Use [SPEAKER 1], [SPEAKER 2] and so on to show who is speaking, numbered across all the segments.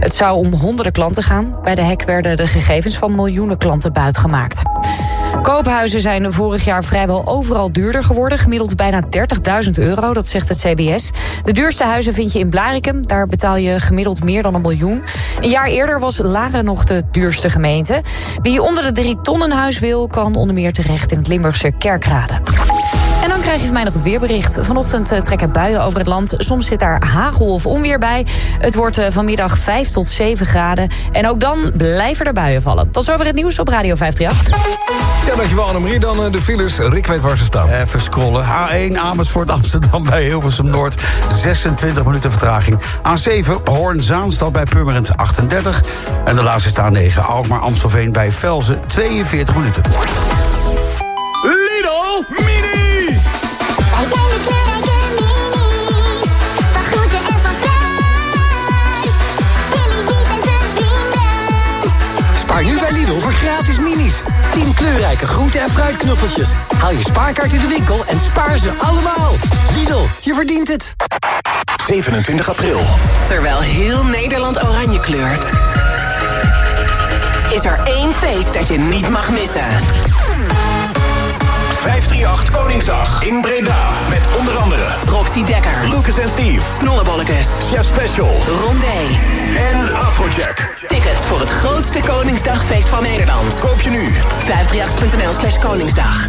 [SPEAKER 1] Het zou om honderden klanten gaan. Bij de hack werden de gegevens van miljoenen klanten buitgemaakt. Koophuizen zijn vorig jaar vrijwel overal duurder geworden. Gemiddeld bijna 30.000 euro, dat zegt het CBS. De duurste huizen vind je in Blarikum. Daar betaal je gemiddeld meer dan een miljoen. Een jaar eerder was Laren nog de duurste gemeente. Wie onder de drie tonnen huis wil, kan onder meer terecht in het Limburgse Kerkrade. Krijg je van mij nog het weerbericht. Vanochtend eh, trekken buien over het land. Soms zit daar hagel of onweer bij. Het wordt eh, vanmiddag 5 tot 7 graden. En ook dan blijven er buien vallen. Tot zover het nieuws op Radio 538.
[SPEAKER 2] Ja, dankjewel Annemarie. Dan eh, de files. Rick weet waar ze staan.
[SPEAKER 3] Even scrollen. A1 Amersfoort Amsterdam bij Hilversum Noord. 26 minuten vertraging. A7 Hoorn Zaanstad bij Purmerend 38. En de laatste staat 9 Alkmaar Amstelveen bij Velzen 42 minuten.
[SPEAKER 2] Lidl
[SPEAKER 4] en van fruit. Billy Biet en zijn vrienden.
[SPEAKER 5] Spaar nu bij Lidl voor gratis minis. 10 kleurrijke groente- en fruitknuffeltjes. Haal je spaarkaart in de winkel en spaar ze allemaal. Lidl, je verdient het.
[SPEAKER 6] 27 april.
[SPEAKER 7] Terwijl heel Nederland oranje kleurt. Is er één feest dat je niet mag missen.
[SPEAKER 6] 538 Koningsdag in Breda. Met onder andere
[SPEAKER 7] Roxy Dekker,
[SPEAKER 6] Lucas en Steve.
[SPEAKER 7] Snollebollekes,
[SPEAKER 6] Chef Special.
[SPEAKER 7] Rondé.
[SPEAKER 6] En Afrojack.
[SPEAKER 7] Tickets voor het grootste Koningsdagfeest van Nederland.
[SPEAKER 6] Koop je nu.
[SPEAKER 7] 538.nl slash Koningsdag.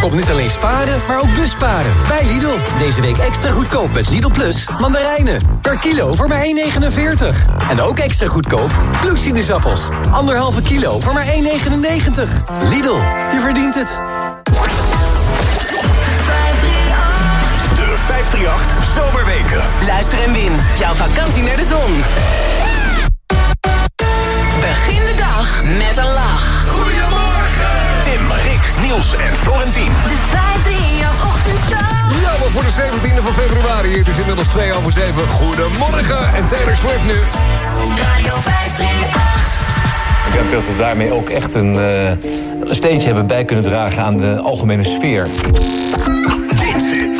[SPEAKER 5] Kom niet alleen sparen, maar ook busparen. Bij Lidl. Deze week extra goedkoop met Lidl Plus mandarijnen. Per kilo voor maar 1,49. En ook extra goedkoop bloedsinusappels. Anderhalve kilo voor maar 1,99. Lidl, je verdient het.
[SPEAKER 6] Zomerweken.
[SPEAKER 7] Luister en win. Jouw vakantie naar de zon. Begin de dag met een lach.
[SPEAKER 6] Goedemorgen. Tim, Rick, Niels en Florentien.
[SPEAKER 4] De 538 ochtendshow.
[SPEAKER 2] Ja, maar voor de 17e van februari. Het is inmiddels 2 over 7. Goedemorgen. En Taylor Swift nu.
[SPEAKER 4] Radio 538.
[SPEAKER 8] Ik denk dat we daarmee ook echt een, eh, een steentje hebben bij kunnen dragen aan de algemene sfeer.
[SPEAKER 6] Dit,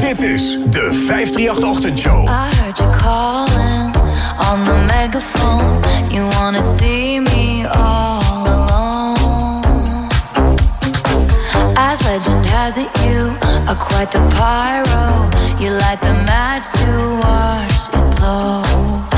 [SPEAKER 6] dit is de 538 Ochtendshow.
[SPEAKER 9] I heard you calling on the megaphone. You wanna see me all alone. As legend has it, you are quite the pyro. You light the match to watch it blow.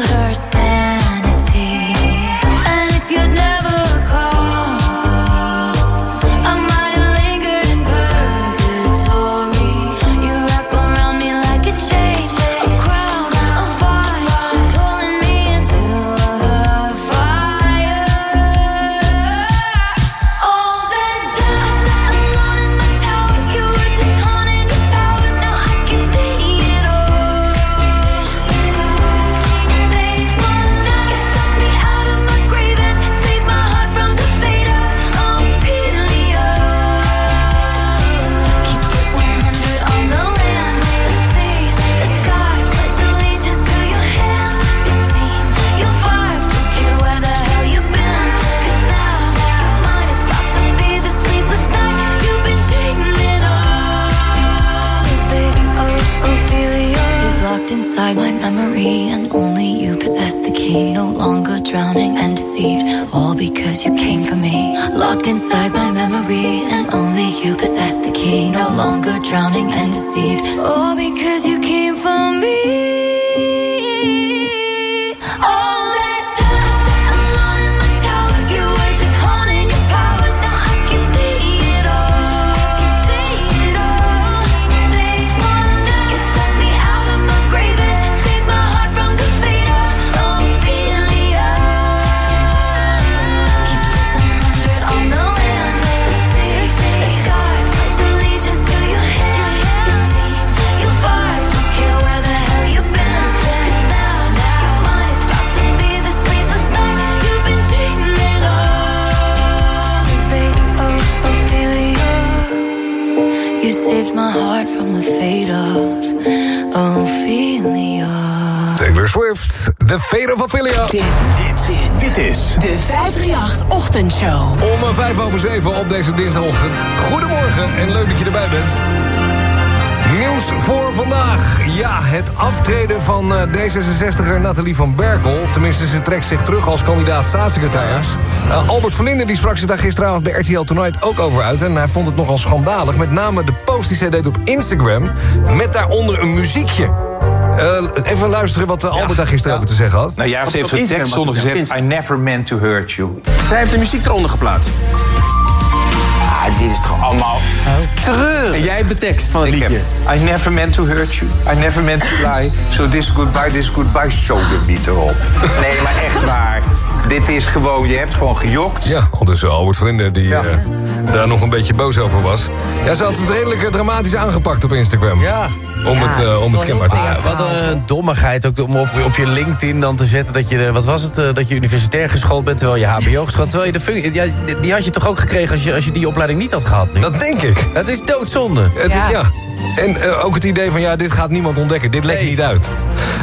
[SPEAKER 9] drowning and deceived. All because
[SPEAKER 2] Swift, The Fate of Ophelia.
[SPEAKER 6] Dit, dit, dit is
[SPEAKER 7] De 538 Ochtendshow.
[SPEAKER 2] Om eh, vijf over zeven op deze dinsdagochtend. Goedemorgen en leuk dat je erbij bent. Nieuws voor vandaag. Ja, het aftreden van eh, D66er Nathalie van Berkel. Tenminste, ze trekt zich terug als kandidaat staatssecretaris. Eh, Albert van Linden die sprak zich daar gisteravond bij RTL Tonight ook over uit. En hij vond het nogal schandalig. Met name de post die zij deed op Instagram. Met daaronder een muziekje. Eh, even luisteren wat eh, Albert daar gisteren over te zeggen had.
[SPEAKER 10] Nou ja, ze heeft de tekst zonder gezet... I never meant to hurt you.
[SPEAKER 11] Zij heeft de muziek eronder geplaatst.
[SPEAKER 10] Ah, dit is toch allemaal treurig.
[SPEAKER 11] En jij hebt de tekst van het
[SPEAKER 10] Ik
[SPEAKER 11] liedje.
[SPEAKER 10] heb, I never meant to hurt you. I never meant to lie. So this goodbye, this goodbye. Zo de biet erop. Nee, maar echt waar. Dit is gewoon, je hebt gewoon gejokt.
[SPEAKER 2] Ja, ondertussen Albert Vrienden die
[SPEAKER 10] Ja.
[SPEAKER 2] eh, daar nog een beetje boos over was. Ja, ze had het redelijk eh, dramatisch aangepakt op Instagram.
[SPEAKER 3] Ja.
[SPEAKER 2] Om
[SPEAKER 1] Ja,
[SPEAKER 2] het, eh, om
[SPEAKER 1] het
[SPEAKER 2] kenbaar te maken.
[SPEAKER 1] theatraal.
[SPEAKER 12] Wat een dommigheid ook om op, op je LinkedIn dan te zetten dat je, wat was het, dat je universitair geschoold bent terwijl je HBO geschoold. Terwijl je de functie, ja, die- had je toch ook gekregen als je, als je die opleiding niet had gehad. Nu?
[SPEAKER 2] Dat denk ik.
[SPEAKER 12] Het is doodzonde.
[SPEAKER 2] Het, ja. En eh, ook het idee van, ja, dit gaat niemand ontdekken. Dit lekt
[SPEAKER 12] Nee.
[SPEAKER 2] niet uit.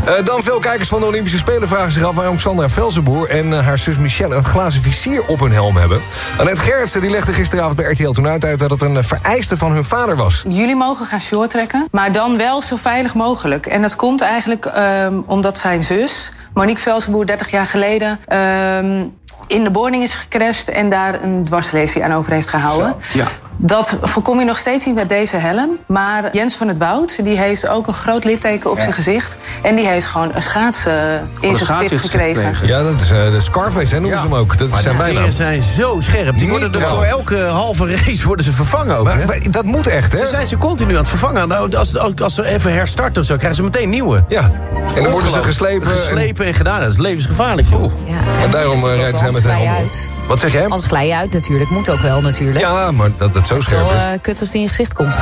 [SPEAKER 2] Eh, dan veel kijkers van de Olympische Spelen vragen zich af... waarom Sandra Velzenboer en eh, haar zus Michelle een glazen visier op hun helm hebben. Annette Gerritsen die legde gisteravond bij RTL toen uit... uit dat het een vereiste van hun vader was.
[SPEAKER 13] Jullie mogen gaan shorttrekken, maar dan wel zo veilig mogelijk. En dat komt eigenlijk ehm, omdat zijn zus, Monique Velsenboer, 30 jaar geleden... ehm, in de boarding is gecrashed en daar een dwarslesie aan over heeft gehouden.
[SPEAKER 11] Ja.
[SPEAKER 13] Dat voorkom je nog steeds niet met deze helm. Maar Jens van het Woud die heeft ook een groot litteken op zijn gezicht. En die heeft gewoon een schaatsen in
[SPEAKER 11] een
[SPEAKER 13] zijn gezicht gekregen.
[SPEAKER 11] gekregen.
[SPEAKER 2] Ja, dat is eh, de Scarface, hè, noemen ze hem ook. Dat is zijn
[SPEAKER 12] Die
[SPEAKER 2] bijnaam.
[SPEAKER 12] zijn zo scherp. Die worden er voor elke halve race worden ze vervangen ook.
[SPEAKER 2] Maar,
[SPEAKER 12] hè?
[SPEAKER 2] maar dat moet echt, hè?
[SPEAKER 12] Ze zijn ze continu aan het vervangen. Nou, als, als, ze even herstarten of zo, krijgen ze meteen nieuwe.
[SPEAKER 2] Ja, en dan worden ze geslepen. en-
[SPEAKER 12] Geslepen en gedaan. Dat is levensgevaarlijk, joh.
[SPEAKER 1] Ja.
[SPEAKER 2] En daarom eh, rijden
[SPEAKER 1] ook
[SPEAKER 2] met op.
[SPEAKER 1] uit.
[SPEAKER 2] Wat zeg je?
[SPEAKER 1] Anders glij je uit natuurlijk. Moet ook wel natuurlijk.
[SPEAKER 2] Ja, maar dat het zo scherp
[SPEAKER 1] Wel
[SPEAKER 2] is.
[SPEAKER 1] eh, kut als die in je gezicht komt.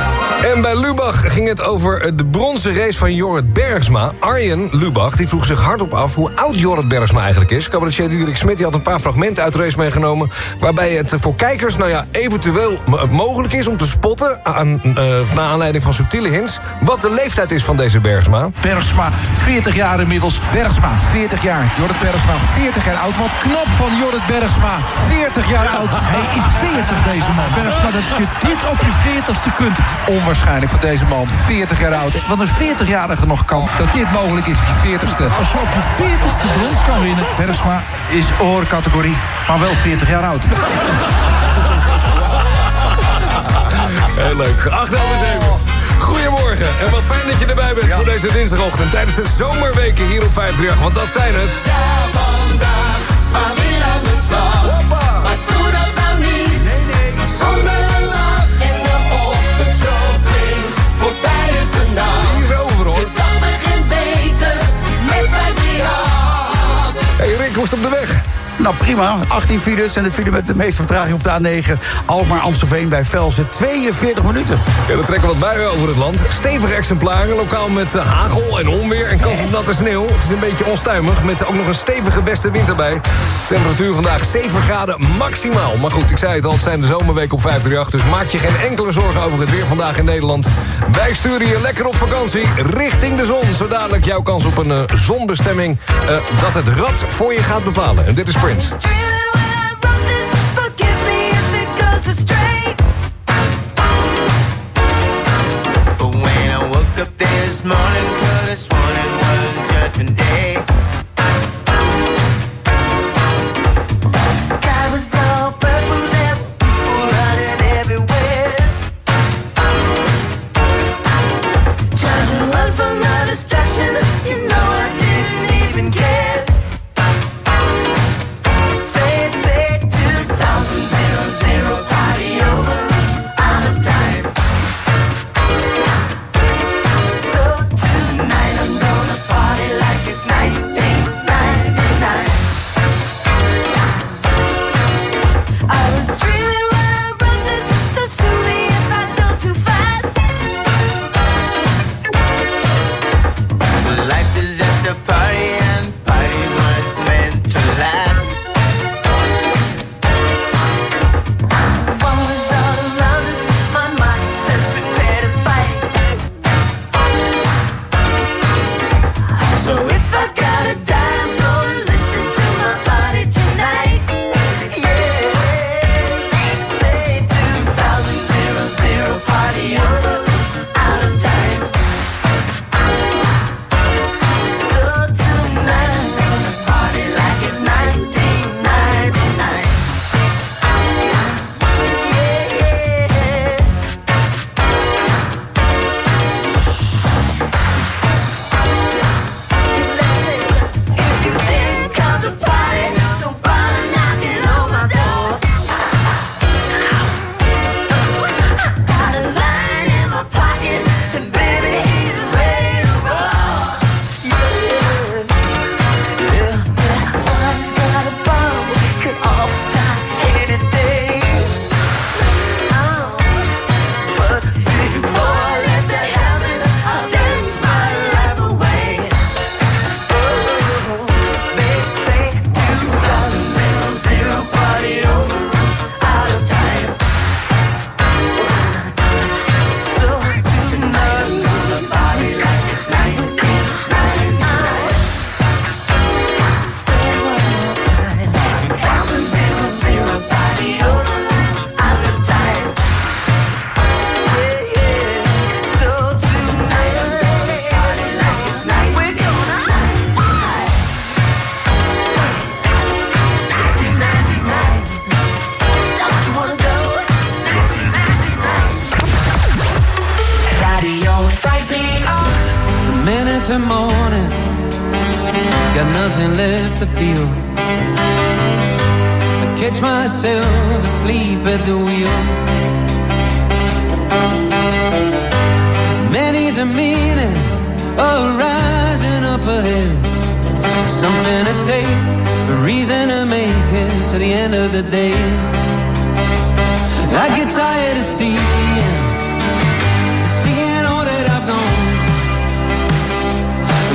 [SPEAKER 2] En bij Lubach ging het over eh, de bronzen race van Jorrit Bergsma. Arjen Lubach die vroeg zich hardop af hoe oud Jorrit Bergsma eigenlijk is. Cabaretier Diederik Smit die had een paar fragmenten uit de race meegenomen... waarbij het voor kijkers nou ja, eventueel m- mogelijk is om te spotten... Aan, eh, naar aanleiding van subtiele hints... wat de leeftijd is van deze Bergsma.
[SPEAKER 14] Bergsma, 40 jaar inmiddels. Bergsma, 40 jaar. Jorrit Bergsma, 40 jaar oud. Wat knap van Jorrit Bergsma. 40 jaar oud. Hij is 40, deze man. Bergsma, dat je dit op je 40ste kunt. Onwaarschijnlijk voor deze man. 40 jaar oud. Wat een 40-jarige nog kan. Dat dit mogelijk is op je 40ste. Als je op je 40ste brons kan winnen. Bergsma is oorcategorie. Maar wel 40 jaar oud.
[SPEAKER 2] Heel leuk. 8 over 7. Goedemorgen en wat fijn dat je erbij bent voor deze dinsdagochtend... tijdens de zomerweken hier op 538, want dat zijn het.
[SPEAKER 4] vandaag, maar weer aan de slag. Maar doe dat nou niet, zonder een lach. En de ochtendshow klinkt, voorbij is de nacht.
[SPEAKER 2] Die is over hoor.
[SPEAKER 4] De dag begint beter, met 538.
[SPEAKER 2] Hey Rick, hoe is het op de weg?
[SPEAKER 3] Nou prima, 18 files en de file met de meeste vertraging op de A9. Alkmaar Amstelveen bij Velsen, 42 minuten.
[SPEAKER 2] Ja, trekken wat buien over het land. Stevige exemplaren, lokaal met eh, hagel en onweer en kans op natte sneeuw. Het is een beetje onstuimig, met ook nog een stevige beste wind erbij. Temperatuur vandaag 7 graden maximaal. Maar goed, ik zei het al, het zijn de zomerweken op 538... dus maak je geen enkele zorgen over het weer vandaag in Nederland. Wij sturen je lekker op vakantie richting de zon. Zo dadelijk jouw kans op een eh, zonbestemming... eh, dat het rad voor je gaat bepalen. En dit is
[SPEAKER 15] difference.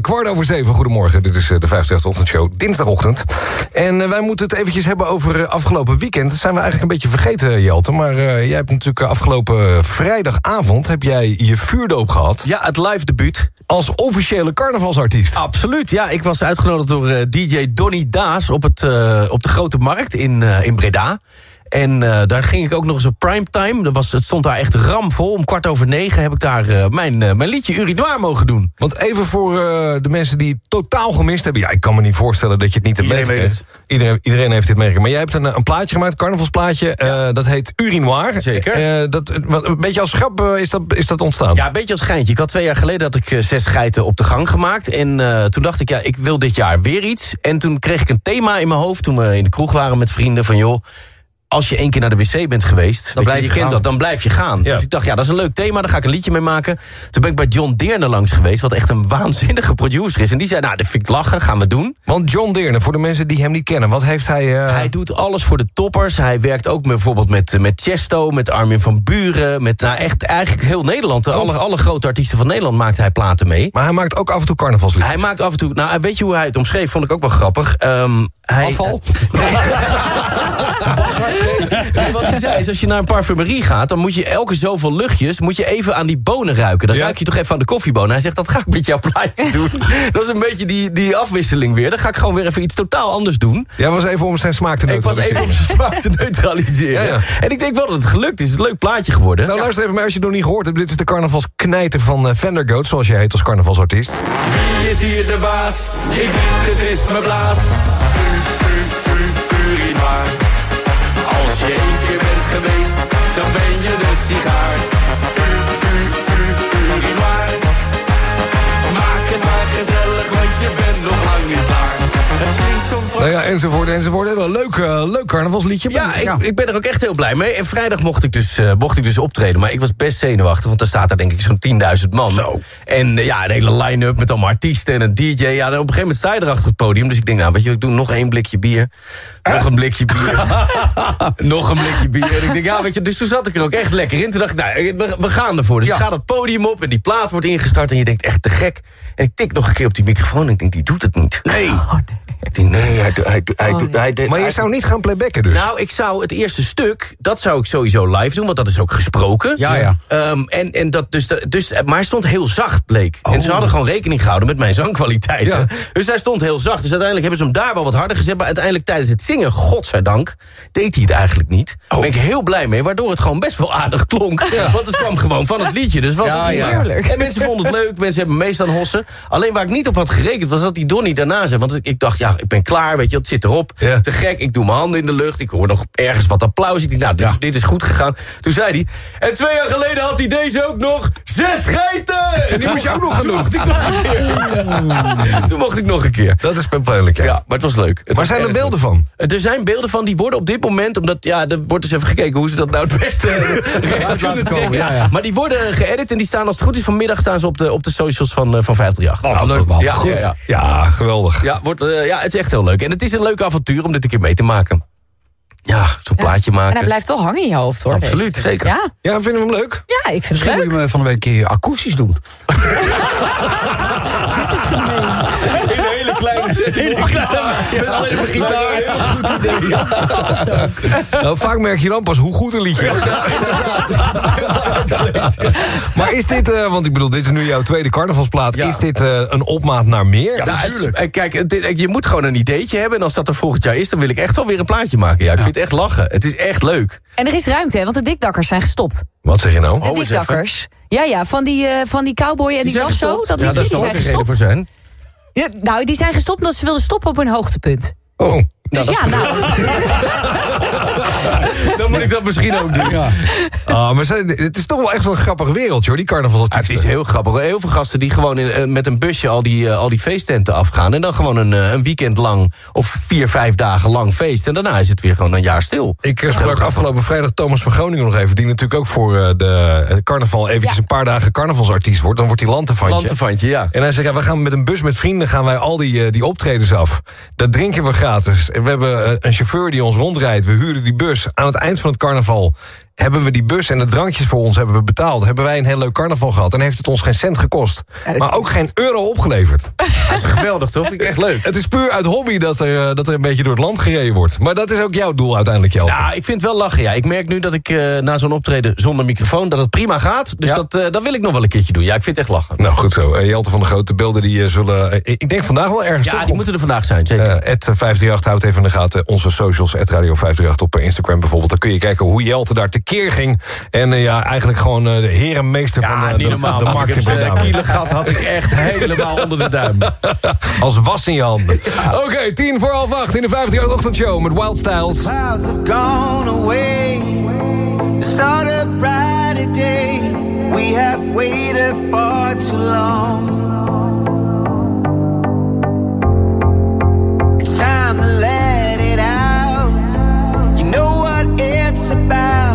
[SPEAKER 2] kwart over zeven. Goedemorgen, dit is eh, de 58 Ochtendshow, dinsdagochtend. En eh, wij moeten het eventjes hebben over eh, afgelopen weekend. Dat zijn we eigenlijk een beetje vergeten, Jelte. Maar jij hebt natuurlijk afgelopen vrijdagavond... heb jij je vuurdoop gehad.
[SPEAKER 12] Ja, het live debuut.
[SPEAKER 2] Als officiële carnavalsartiest.
[SPEAKER 12] Absoluut, ja. Ik was uitgenodigd door DJ Donny Daas op, het, op de Grote Markt in, in Breda. En eh, daar ging ik ook nog eens op primetime. Dat was, het stond daar echt ramvol. Om kwart over negen heb ik daar eh, mijn, eh, mijn liedje Urinoir mogen doen.
[SPEAKER 2] Want even voor eh, de mensen die het totaal gemist hebben... ja, ik kan me niet voorstellen dat je het niet hebt
[SPEAKER 12] Iedereen
[SPEAKER 2] meegekregen. Iedereen, iedereen heeft dit meegekregen. Maar jij hebt een, een plaatje gemaakt, een carnavalsplaatje. eh, dat heet Urinoir.
[SPEAKER 12] Zeker.
[SPEAKER 2] Eh, dat, wat, een beetje als grap is, dat, is dat ontstaan.
[SPEAKER 12] Ja, een beetje als geintje. Ik had twee jaar geleden dat ik zes geiten op de gang gemaakt. En eh, toen dacht ik, ja, ik wil dit jaar weer iets. En toen kreeg ik een thema in mijn hoofd toen we in de kroeg waren met vrienden van... joh, als je één keer naar de wc bent geweest, dan
[SPEAKER 2] blijf
[SPEAKER 12] je,
[SPEAKER 2] je
[SPEAKER 12] kent
[SPEAKER 2] gaan.
[SPEAKER 12] dat, dan blijf je gaan.
[SPEAKER 2] Ja.
[SPEAKER 12] Dus ik dacht, ja, dat is een leuk thema, daar ga ik een liedje mee maken. Toen ben ik bij John Deerne langs geweest, wat echt een waanzinnige producer is. En die zei, nou, dat vind ik lachen, gaan we doen.
[SPEAKER 2] Want John Deerne, voor de mensen die hem niet kennen... wat heeft hij... eh,
[SPEAKER 12] Hij doet alles voor de toppers. Hij werkt ook bijvoorbeeld met, met Chesto, met Armin van Buren. Met nou, echt eigenlijk heel Nederland. Alle, alle grote artiesten van Nederland maakt hij platen mee.
[SPEAKER 2] Maar hij maakt ook af en toe carnavalsliedjes.
[SPEAKER 12] Hij maakt af en toe... Nou, weet je hoe hij het omschreef? Vond ik ook wel grappig. Ehm, hij,
[SPEAKER 2] Afval?
[SPEAKER 12] Nee, wat hij zei is, als je naar een parfumerie gaat... dan moet je elke zoveel luchtjes moet je even aan die bonen ruiken. Dan
[SPEAKER 2] Ja.
[SPEAKER 12] ruik je toch even aan de koffiebonen. Hij zegt, dat ga ik met jouw plaatje doen. dat is een beetje die, die afwisseling weer. Dan ga ik gewoon weer even iets totaal anders doen.
[SPEAKER 2] Jij was even om zijn smaak te
[SPEAKER 12] Ik was
[SPEAKER 2] neutraliseren.
[SPEAKER 12] even om zijn smaak te neutraliseren.
[SPEAKER 2] Ja, ja.
[SPEAKER 12] En ik denk wel dat het gelukt is. Het is een leuk plaatje geworden.
[SPEAKER 2] Nou, luister even, maar als je het nog niet gehoord hebt... dit is de carnavalsknijter van Vandergoat, zoals jij heet als carnavalsartiest.
[SPEAKER 15] Wie is hier de baas? Ik denk het is mijn blaas. U, u, urinoir. Als je één keer bent geweest, dan ben je de sigaar.
[SPEAKER 2] Nou ja, enzovoort, enzovoort. Een leuk, eh, leuk carnavalsliedje.
[SPEAKER 12] Ja, ik, ik ben er ook echt heel blij mee. En vrijdag mocht ik, dus, eh, mocht ik dus optreden. Maar ik was best zenuwachtig, want daar staat daar denk ik zo'n 10.000 man. Zo. En eh, ja, een hele line-up met allemaal artiesten en een DJ. Ja, en op een gegeven moment sta je er achter het podium. Dus ik denk, nou weet je, ik doe nog één blikje bier. Nog een blikje bier. nog een blikje bier. En ik denk, ja, weet je, dus toen zat ik er ook echt lekker in. Toen dacht ik, nou, we, we gaan ervoor. Dus ik ga dat podium op en die plaat wordt ingestart. En je denkt, echt te gek. En ik tik nog een keer op die microfoon en ik denk, die doet het niet. Nee. Ik denk, nee, hij, hij, hij, doet- hij, deed-
[SPEAKER 2] Maar je
[SPEAKER 12] hij-
[SPEAKER 2] zou niet gaan playbacken dus?
[SPEAKER 12] nou, ik zou het eerste stuk, dat zou ik sowieso live doen, want dat is ook gesproken.
[SPEAKER 3] Ja, ja.
[SPEAKER 12] Ehm, en, en dat dus, dus, maar hij stond heel zacht, bleek. En
[SPEAKER 2] Oh.
[SPEAKER 12] ze hadden gewoon rekening gehouden met mijn zangkwaliteiten.
[SPEAKER 2] Ja.
[SPEAKER 12] Dus hij stond heel zacht. Dus uiteindelijk hebben ze hem daar wel wat harder gezet. Maar uiteindelijk tijdens het zingen, godzijdank, deed hij het eigenlijk niet.
[SPEAKER 2] Oh.
[SPEAKER 12] Daar ben ik heel blij mee, waardoor het gewoon best wel aardig klonk. Want het kwam gewoon van het liedje. Dus was
[SPEAKER 3] Ja,
[SPEAKER 12] het
[SPEAKER 3] ja.
[SPEAKER 12] heerlijk. En mensen vonden het leuk, mensen hebben meest aan hossen. Alleen waar ik niet op had gerekend, was dat die Donnie daarna zei. Want ik dacht, ja, ik ben klaar, weet je, het zit erop.
[SPEAKER 2] Ja.
[SPEAKER 12] Te gek, ik doe mijn handen in de lucht. Ik hoor nog ergens wat applaus. Ik denk, nou, dit, is- dit is goed gegaan. Toen zei hij, en twee jaar geleden had hij deze ook nog zes geiten! En
[SPEAKER 2] die moest je ook nog gaan
[SPEAKER 12] Toen
[SPEAKER 2] doen.
[SPEAKER 12] mocht ik nog een keer. Toen mocht ik nog een keer.
[SPEAKER 2] Dat is pijnlijk, ja.
[SPEAKER 12] Ja, maar het was leuk. Het
[SPEAKER 2] Waar
[SPEAKER 12] was
[SPEAKER 2] zijn er beelden
[SPEAKER 12] leuk.
[SPEAKER 2] van?
[SPEAKER 12] Er zijn beelden van, die worden op dit moment... omdat, ja, er wordt dus even gekeken hoe ze dat nou het beste recht kunnen trekken.
[SPEAKER 3] ja, ja.
[SPEAKER 12] Maar die worden geëdit en die staan als het goed is... vanmiddag staan ze op de, op de socials van, eh, van 538.
[SPEAKER 3] Oh, leuk, man.
[SPEAKER 12] Ja,
[SPEAKER 3] Goed.
[SPEAKER 12] ja, ja.
[SPEAKER 2] Ja, geweldig.
[SPEAKER 12] Ja, wordt, eh, ja, het is echt heel leuk. En het is een leuk avontuur om dit een keer mee te maken. Ja, zo'n plaatje
[SPEAKER 1] En hij
[SPEAKER 12] maken.
[SPEAKER 1] blijft wel hangen in je hoofd, hoor.
[SPEAKER 12] Absoluut,
[SPEAKER 1] deze.
[SPEAKER 12] zeker.
[SPEAKER 1] Ja,
[SPEAKER 2] Ja, vinden we hem leuk?
[SPEAKER 1] ja ik vind het
[SPEAKER 3] Misschien moet
[SPEAKER 1] leuk.
[SPEAKER 3] je hem van de week een keer akoestisch doen.
[SPEAKER 12] In een hele kleine. Met alleen maar gitaar. Heel goed idee.
[SPEAKER 2] Nou, vaak merk je dan pas hoe goed een liedje is. Maar is dit, eh, want ik bedoel, dit is nu jouw tweede carnavalsplaat.
[SPEAKER 12] Ja.
[SPEAKER 2] Is dit eh, een opmaat naar meer?
[SPEAKER 12] Ja, is- eh, kijk, het- het- je moet gewoon een ideetje hebben. En als dat er volgend jaar is, dan wil ik echt wel weer een plaatje maken. Ja, ik vind het echt lachen. Het is echt leuk.
[SPEAKER 1] En er is ruimte, hè, want de dikdakkers zijn gestopt.
[SPEAKER 2] Wat zeg je nou?
[SPEAKER 1] De
[SPEAKER 12] Oh,
[SPEAKER 1] dikdakkers. Ja, ja, van die, eh, van die cowboy en die, zo.
[SPEAKER 12] gestopt.
[SPEAKER 1] Dat
[SPEAKER 12] ja,
[SPEAKER 1] die
[SPEAKER 12] ook een reden
[SPEAKER 1] gestopt.
[SPEAKER 12] voor zijn.
[SPEAKER 1] Ja, nou, die zijn gestopt omdat ze wilden stoppen op hun hoogtepunt.
[SPEAKER 2] Oh,
[SPEAKER 1] Dus ja, nou,
[SPEAKER 12] Dan moet ik dat misschien ook doen.
[SPEAKER 2] Ah, maar ze- het is toch wel echt wel een grappig wereldje hoor, die
[SPEAKER 12] Ja,
[SPEAKER 2] carnavalsartiesten.
[SPEAKER 12] het is heel grappig. Heel veel gasten die gewoon in, eh, met een busje al die, eh, al die feesttenten afgaan. En dan gewoon een, eh, een weekend lang of vier, vijf dagen lang feest. En daarna is het weer gewoon een jaar stil.
[SPEAKER 2] Ik sprak afgelopen vrijdag Thomas van Groningen nog even... die natuurlijk ook voor eh, de carnaval eventjes
[SPEAKER 1] Ja.
[SPEAKER 2] een paar dagen carnavalsartiest wordt. Dan wordt hij lantefantje.
[SPEAKER 12] Lantefantje, ja.
[SPEAKER 2] En hij zegt, ja, we gaan met een bus met vrienden gaan wij al die, die optredens af. Dat drinken we gratis. We hebben eh, een chauffeur die ons rondrijdt. We huren die bus. Aan het eind van het carnaval hebben we die bus en de drankjes voor ons hebben we betaald. Hebben wij een heel leuk carnaval gehad. En heeft het ons geen cent gekost. Maar ook geen euro opgeleverd.
[SPEAKER 12] Dat is geweldig, toch? Vind ik echt leuk.
[SPEAKER 2] Het is puur uit hobby dat er, eh, dat er een beetje door het land gereden wordt. Maar dat is ook jouw doel uiteindelijk, Jelte.
[SPEAKER 12] Ja, ik vind het wel lachen. Ja. Ik merk nu dat ik eh, na zo'n optreden zonder microfoon... dat het prima gaat. Dus
[SPEAKER 2] Ja.
[SPEAKER 12] dat, eh, dat wil ik nog wel een keertje doen. Ja, ik vind het echt lachen.
[SPEAKER 2] Nou, goed zo. Eh, Jelte van de Grote beelden die eh, zullen... ik denk vandaag wel ergens
[SPEAKER 12] Ja,
[SPEAKER 2] toch
[SPEAKER 12] die moeten er vandaag zijn, zeker.
[SPEAKER 2] Eh, at 538 houdt even in de gaten. Onze socials, at Radio 538 op Instagram bijvoorbeeld. Dan kun je kijken hoe Jelte daar tekeer ging. En eh, ja, eigenlijk gewoon eh, de herenmeester van eh, de,
[SPEAKER 12] normaal.
[SPEAKER 2] de
[SPEAKER 12] man.
[SPEAKER 2] markt in Breda.
[SPEAKER 12] zo'n kielengat had ik echt helemaal onder de duim.
[SPEAKER 2] Als was in je handen. Oké, tien voor half acht in de 538 ochtendshow met Wild Styles.
[SPEAKER 15] clouds have gone away to start a brighter day. We have waited far too long. It's time to let it out. You know what it's about.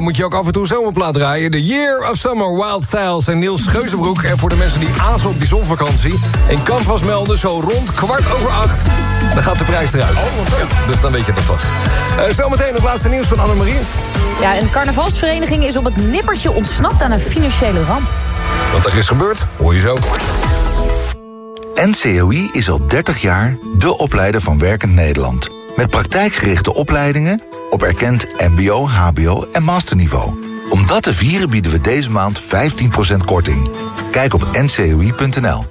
[SPEAKER 2] Dan moet je ook af en toe zomerplaat draaien. The Year of Summer, Wild Styles en Niels Geuzenbroek. En voor de mensen die azen op die zonvakantie... en kan vastmelden, zo rond kwart over acht... dan gaat de prijs eruit. Ja, dus dan weet je dat vast. Eh, zometeen het laatste nieuws van Annemarie.
[SPEAKER 1] Ja, een carnavalsvereniging is op het nippertje ontsnapt aan een financiële ramp.
[SPEAKER 2] Wat er is gebeurd, hoor je zo.
[SPEAKER 16] NCOI is al 30 jaar de opleider van Werkend Nederland. Met praktijkgerichte opleidingen op erkend mbo, hbo en masterniveau. Om dat te vieren bieden we deze maand 15% korting. Kijk op ncoi.nl.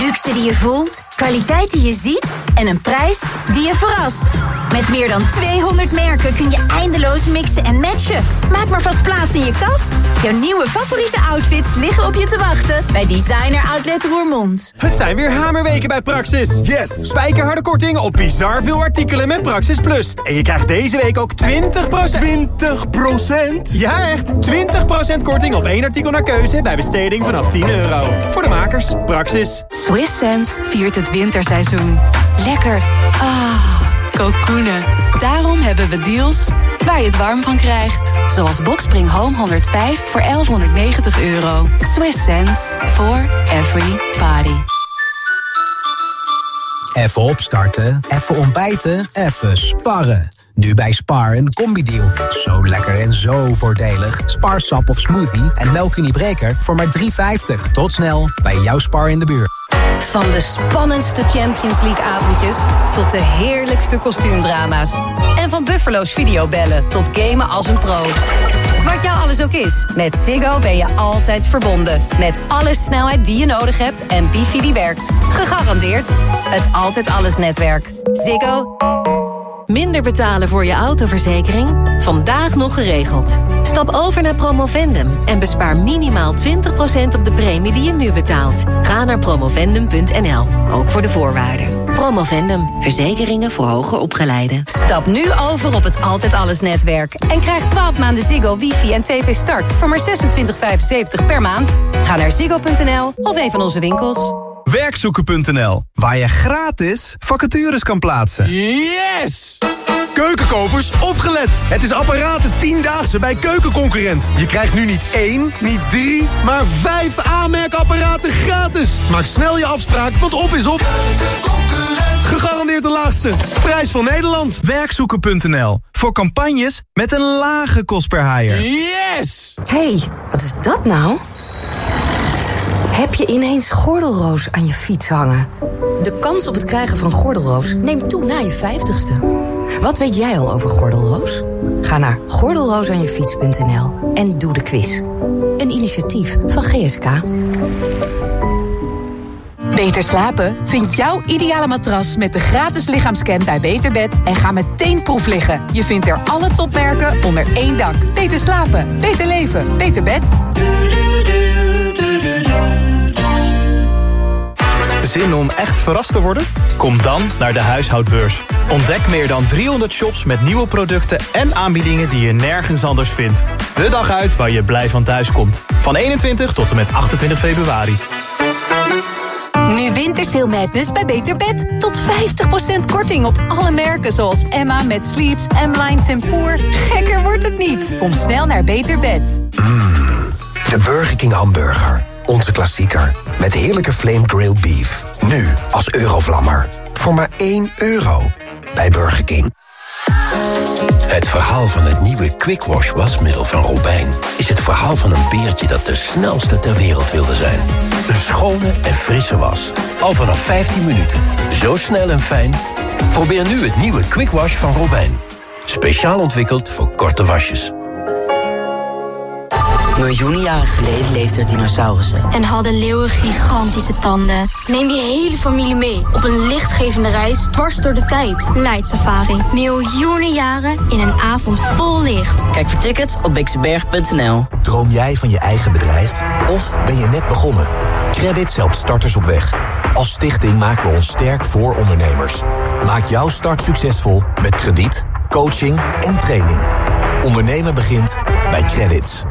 [SPEAKER 17] Luxe die je voelt, kwaliteit die je ziet en een prijs die je verrast. Met meer dan 200 merken kun je eindeloos mixen en matchen. Maak maar vast plaats in je kast. Jouw nieuwe favoriete outfits liggen op je te wachten bij Designer Outlet Roermond.
[SPEAKER 18] Het zijn weer hamerweken bij Praxis. Yes! Spijkerharde korting op bizar veel artikelen met Praxis Plus. En je krijgt deze week ook 20%... 20%? Ja, echt! 20% korting op één artikel naar keuze bij besteding vanaf 10 euro. Voor de makers, Praxis.
[SPEAKER 19] Swiss Sense viert het winterseizoen. Lekker. Ah, kokoenen. Daarom hebben we deals waar je het warm van krijgt. Zoals Boxspring Home 105 voor 1190 euro. Swiss Sense for every body.
[SPEAKER 20] Even opstarten, even ontbijten, even sparren. Nu bij Spar een combi-deal. Zo lekker en zo voordelig. Spar sap of smoothie en melkuniebreker voor maar 3,50. Tot snel bij jouw Spar in de buurt.
[SPEAKER 19] Van de spannendste Champions League avondjes tot de heerlijkste kostuumdrama's. En van Buffalo's videobellen tot gamen als een pro. Wat jou alles ook is, met Ziggo ben je altijd verbonden. Met alle snelheid die je nodig hebt en wifi die werkt. Gegarandeerd het Altijd Alles netwerk. Ziggo.
[SPEAKER 21] Minder betalen voor je autoverzekering? Vandaag nog geregeld. Stap over naar Promovendum en bespaar minimaal 20% op de premie die je nu betaalt. Ga naar promovendum.nl, ook voor de voorwaarden. Promovendum, verzekeringen voor hoger opgeleiden.
[SPEAKER 19] Stap nu over op het Altijd Alles netwerk. En krijg 12 maanden Ziggo, wifi en tv start voor maar 26,75 per maand. Ga naar ziggo.nl of een van onze winkels.
[SPEAKER 18] Werkzoeken.nl, waar je gratis vacatures kan plaatsen. Yes! Keukenkopers, opgelet! Het is apparaten 10-daagse bij Keukenconcurrent. Je krijgt nu niet één, niet drie, maar vijf aanmerkapparaten gratis. Maak snel je afspraak, want op is op. Gegarandeerd de laagste. Prijs van Nederland. Werkzoeken.nl, voor campagnes met een lage kost per haaier. Yes!
[SPEAKER 22] hey, wat is dat nou? Heb je ineens gordelroos aan je fiets hangen? De kans op het krijgen van gordelroos neemt toe na je vijftigste. Wat weet jij al over gordelroos? Ga naar gordelroosaanjefiets.nl en doe de quiz. Een initiatief van GSK.
[SPEAKER 23] Beter slapen? Vind jouw ideale matras met de gratis lichaamscan bij Beterbed en ga meteen proef liggen. Je vindt er alle topmerken onder één dak. Beter slapen, beter leven, beter bed.
[SPEAKER 18] Zin om echt verrast te worden? Kom dan naar de huishoudbeurs. Ontdek meer dan 300 shops met nieuwe producten en aanbiedingen die je nergens anders vindt. De dag uit waar je blij van thuis komt. Van 21 tot en met 28 februari.
[SPEAKER 23] Nu Wintersail Madness bij Beter Bed. Tot 50% korting op alle merken zoals Emma met Sleeps, M-Line Tempoor. Gekker wordt het niet. Kom snel naar Beter Bed.
[SPEAKER 24] De Burger King hamburger. Onze klassieker. Met heerlijke flame grilled beef. Nu als eurovlammer. Voor maar 1 euro. Bij Burger King.
[SPEAKER 25] Het verhaal van het nieuwe Quick Wash wasmiddel van Robijn... is het verhaal van een beertje dat de snelste ter wereld wilde zijn. Een schone en frisse was. Al vanaf 15 minuten. Zo snel en fijn. Probeer nu het nieuwe Quick Wash van Robijn. Speciaal ontwikkeld voor korte wasjes.
[SPEAKER 26] Miljoenen jaren geleden leefden er dinosaurussen.
[SPEAKER 27] En hadden leeuwen gigantische tanden. Neem je hele familie mee op een lichtgevende reis dwars door de tijd. Light Safari. Miljoenen jaren in een avond vol licht.
[SPEAKER 26] Kijk voor tickets op bixenberg.nl.
[SPEAKER 24] Droom jij van je eigen bedrijf? Of ben je net begonnen? Credits helpt starters op weg. Als stichting maken we ons sterk voor ondernemers. Maak jouw start succesvol met krediet, coaching en training. Ondernemen begint bij Credits.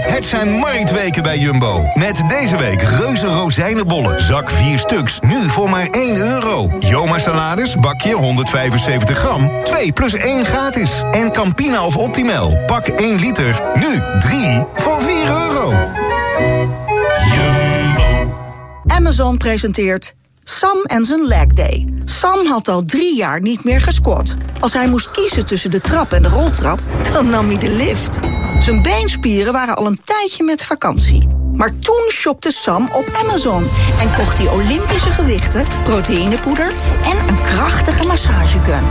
[SPEAKER 28] Het zijn marktweken bij Jumbo. Met deze week reuze rozijnenbollen. Zak 4 stuks. Nu voor maar 1 euro. Joma salades, bakje 175 gram. 2 plus 1 gratis. En Campina of Optimal. Pak 1 liter. Nu 3 voor 4 euro.
[SPEAKER 29] Amazon presenteert Sam en zijn leg day. Sam had al drie jaar niet meer gesquat. Als hij moest kiezen tussen de trap en de roltrap, dan nam hij de lift. Zijn beenspieren waren al een tijdje met vakantie. Maar toen shopte Sam op Amazon en kocht hij Olympische gewichten, proteïnepoeder en een krachtige massagegun.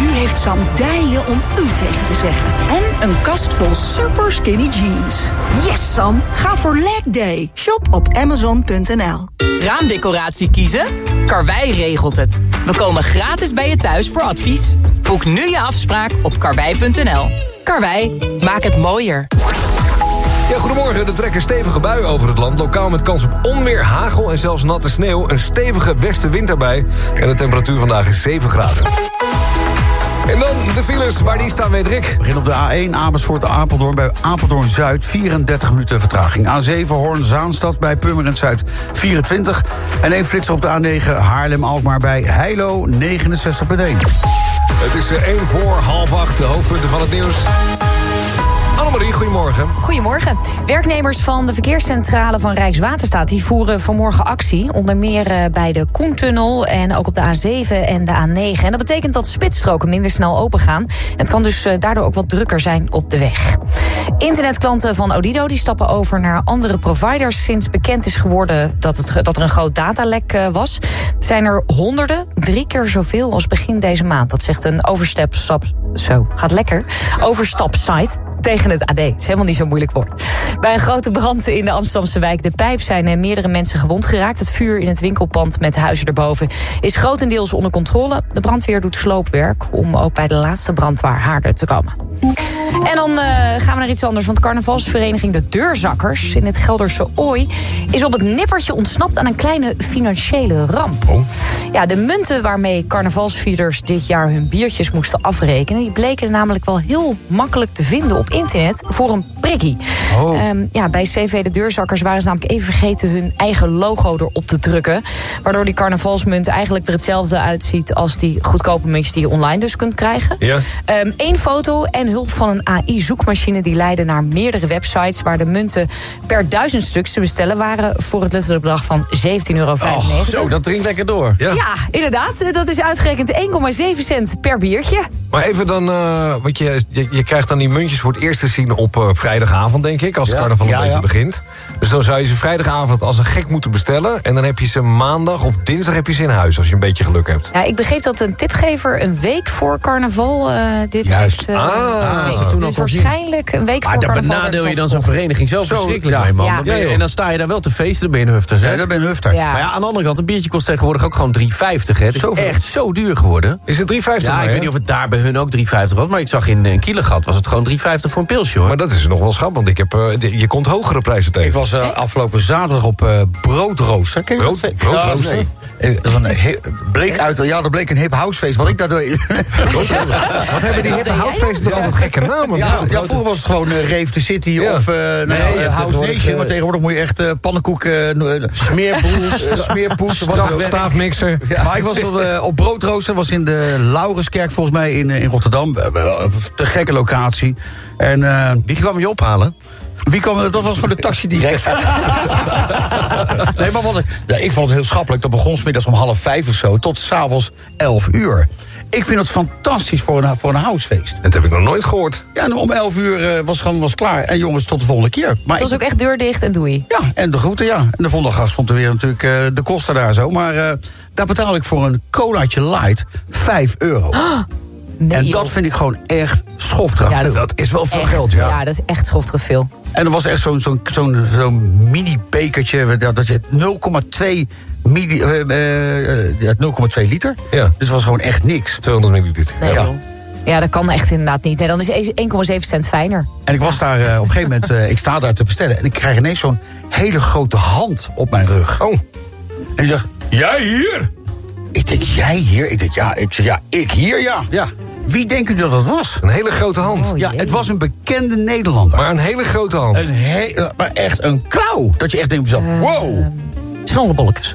[SPEAKER 29] Nu heeft Sam dijen om u tegen te zeggen. En een kast vol super skinny jeans. Yes, Sam. Ga voor leg day. Shop op amazon.nl.
[SPEAKER 30] Raamdecoratie kiezen? Karwei regelt het. We komen gratis bij je thuis voor advies. Boek nu je afspraak op karwei.nl. Karwei, maak het mooier.
[SPEAKER 2] Ja, goedemorgen. Er trekken stevige buien over het land. Lokaal met kans op onweer, hagel en zelfs natte sneeuw. Een stevige westenwind erbij. En de temperatuur vandaag is 7 graden. En dan de files, waar die staan weet Rick.
[SPEAKER 3] We beginnen op de A1 Amersfoort Apeldoorn bij Apeldoorn Zuid 34 minuten vertraging. A7 Hoorn Zaanstad bij Purmerend Zuid 24. En één flitser op de A9 Haarlem Alkmaar bij Heilo 69.1.
[SPEAKER 2] Het is 1 voor half 8, de hoofdpunten van het nieuws. Annemarie, goedemorgen.
[SPEAKER 1] Goedemorgen. Werknemers van de verkeerscentrale van Rijkswaterstaat... die voeren vanmorgen actie, onder meer eh, bij de Koentunnel... en ook op de A7 en de A9. En dat betekent dat spitsstroken minder snel opengaan. En het kan dus eh, daardoor ook wat drukker zijn op de weg. Internetklanten van Odido die stappen over naar andere providers... sinds bekend is geworden dat, het, dat er een groot datalek eh, was. Zijn er honderden, drie keer zoveel als begin deze maand. Dat zegt een overstep... Zo, gaat lekker. Overstapsite tegen het AD. Het is helemaal niet zo'n moeilijk woord. Bij een grote brand in de Amsterdamse wijk De Pijp zijn er meerdere mensen gewond geraakt. Het vuur in het winkelpand met huizen erboven is grotendeels onder controle. De brandweer doet sloopwerk om ook bij de laatste brandwaar haarden te komen. En dan uh, gaan we naar iets anders. Want carnavalsvereniging De Deurzakkers in het Gelderse Ooi... is op het nippertje ontsnapt aan een kleine financiële ramp. Ja, de munten waarmee carnavalsvierders dit jaar hun biertjes moesten afrekenen... die bleken namelijk wel heel makkelijk te vinden op internet voor een prikkie.
[SPEAKER 2] Oh.
[SPEAKER 1] Um, ja, bij CV De Deurzakkers waren ze namelijk even vergeten hun eigen logo erop te drukken. Waardoor die carnavalsmunt eigenlijk er hetzelfde uitziet... als die goedkope muntjes die je online dus kunt krijgen.
[SPEAKER 2] Ja.
[SPEAKER 1] Eén foto en hulp van een AI-zoekmachine... die leidde naar meerdere websites... waar de munten per duizend stuks te bestellen waren... voor het luttele bedrag van 17,95 euro.
[SPEAKER 12] Oh, zo, dat drinkt lekker door.
[SPEAKER 1] Ja. inderdaad. Dat is uitgerekend 1,7 cent per biertje.
[SPEAKER 2] Maar even dan, uh, want je, je, je, krijgt dan die muntjes voor het eerst te zien op uh, vrijdagavond, denk ik. Als het
[SPEAKER 3] Ja.
[SPEAKER 2] carnaval een
[SPEAKER 3] Ja,
[SPEAKER 2] beetje
[SPEAKER 3] ja.
[SPEAKER 2] begint. Dus dan zou je ze vrijdagavond als een gek moeten bestellen. En dan heb je ze maandag of dinsdag heb je ze in huis, als je een beetje geluk hebt.
[SPEAKER 1] Ja, ik begreep dat een tipgever een week voor carnaval uh, dit
[SPEAKER 2] Juist.
[SPEAKER 1] heeft uh,
[SPEAKER 2] Ah, al
[SPEAKER 1] Dus waarschijnlijk een week
[SPEAKER 12] Maar
[SPEAKER 1] voor
[SPEAKER 12] daar
[SPEAKER 1] carnaval.
[SPEAKER 12] benadeel
[SPEAKER 1] werd
[SPEAKER 12] je
[SPEAKER 1] zo
[SPEAKER 12] dan zo'n vereniging zo,
[SPEAKER 3] Zo,
[SPEAKER 12] verschrikkelijk
[SPEAKER 3] ja.
[SPEAKER 12] mee, man. Dan je- en dan sta je daar wel te feesten, dan ben je een hufter, zeg.
[SPEAKER 3] Ja, dat ben je een hufter.
[SPEAKER 1] Ja.
[SPEAKER 12] Maar ja, aan de andere kant, een biertje kost tegenwoordig ook gewoon 3,50. hè. Het is echt zo duur geworden.
[SPEAKER 2] Is het 3,50
[SPEAKER 12] Ja, ik
[SPEAKER 2] maar,
[SPEAKER 12] weet niet of het daar bij hun ook 3,50 was. Maar ik zag in, in Kielegat was het gewoon 3,50 voor een pilsje, hoor.
[SPEAKER 2] Maar dat is nog wel schat, want ik heb, eh, je komt hogere prijzen tegen.
[SPEAKER 3] Ik was eh, afgelopen zaterdag op eh broodrooster.
[SPEAKER 2] Brood- broodrooster?
[SPEAKER 3] Eh, Dat een bleek uit, ja, dat bleek een hip housefeest. Wat ik daar doe.
[SPEAKER 2] Wat hebben die hippe houtfeesten toch altijd gekke namen?
[SPEAKER 3] Ja, ja, vroeger was het gewoon eh, Rave the City
[SPEAKER 2] Ja.
[SPEAKER 3] of eh nou, House Nation.
[SPEAKER 12] eh,
[SPEAKER 3] Maar tegenwoordig moet je echt eh pannenkoek... eh, eh, eh, smeerpoes. ook.
[SPEAKER 2] staafmixer.
[SPEAKER 3] Maar ik was op, eh, op broodrooster, was in de Laurenskerk volgens mij in, eh, in Rotterdam. Eh, te gekke locatie. En eh,
[SPEAKER 12] Wie kwam je ophalen?
[SPEAKER 3] Wie kwam er? Dat was gewoon de taxi direct. nee, maar wat ik, ja, ik vond het heel schappelijk. Dat begon 's middags om half vijf of zo, tot s'avonds elf uur. Ik vind het fantastisch voor een, voor een housefeest.
[SPEAKER 2] Dat heb ik nog nooit gehoord.
[SPEAKER 3] Ja, en om elf uur eh, was gewoon was klaar. En jongens, tot de volgende keer. Maar
[SPEAKER 1] Het was
[SPEAKER 3] ik-
[SPEAKER 1] ook echt deurdicht en doei.
[SPEAKER 3] Ja, en de groeten, ja. En de volgende dag stond er weer natuurlijk eh, de kosten daar zo. Maar eh, daar betaal ik voor een colaatje light 5 euro.
[SPEAKER 1] Nee,
[SPEAKER 3] en
[SPEAKER 1] joh.
[SPEAKER 3] dat vind ik gewoon echt schoftig.
[SPEAKER 1] Ja, dat-
[SPEAKER 2] Dat is wel veel
[SPEAKER 1] Echt,
[SPEAKER 2] geld, ja.
[SPEAKER 1] ja, dat is echt schoftig veel.
[SPEAKER 3] En er was echt zo'n zo'n zo'n zo'n mini-bekertje. Dat dat je 0,2 milli- eh, eh, eh, ja, 0,2 liter.
[SPEAKER 2] Ja.
[SPEAKER 3] Dus het was gewoon echt niks.
[SPEAKER 2] 200 milliliter.
[SPEAKER 1] Nee,
[SPEAKER 3] Ja.
[SPEAKER 1] Ja, dat kan echt inderdaad niet. Nee, dan is 1,7 cent fijner.
[SPEAKER 3] En ik was daar eh, op een gegeven moment, eh, ik sta daar te bestellen. En ik krijg ineens zo'n hele grote hand op mijn rug.
[SPEAKER 2] Oh,
[SPEAKER 3] En die zegt, jij hier? Ik denk, jij hier? Ik denk, ja, ik zeg, ja, ik hier, ja.
[SPEAKER 12] Ja.
[SPEAKER 3] Wie denkt u dat dat was?
[SPEAKER 2] Een hele grote hand.
[SPEAKER 3] ja, het was een bekende Nederlander.
[SPEAKER 2] Maar een hele grote hand.
[SPEAKER 3] Een he- maar echt een klauw. Dat je echt denkt bij jezelf, wow.
[SPEAKER 1] Snollebolletjes.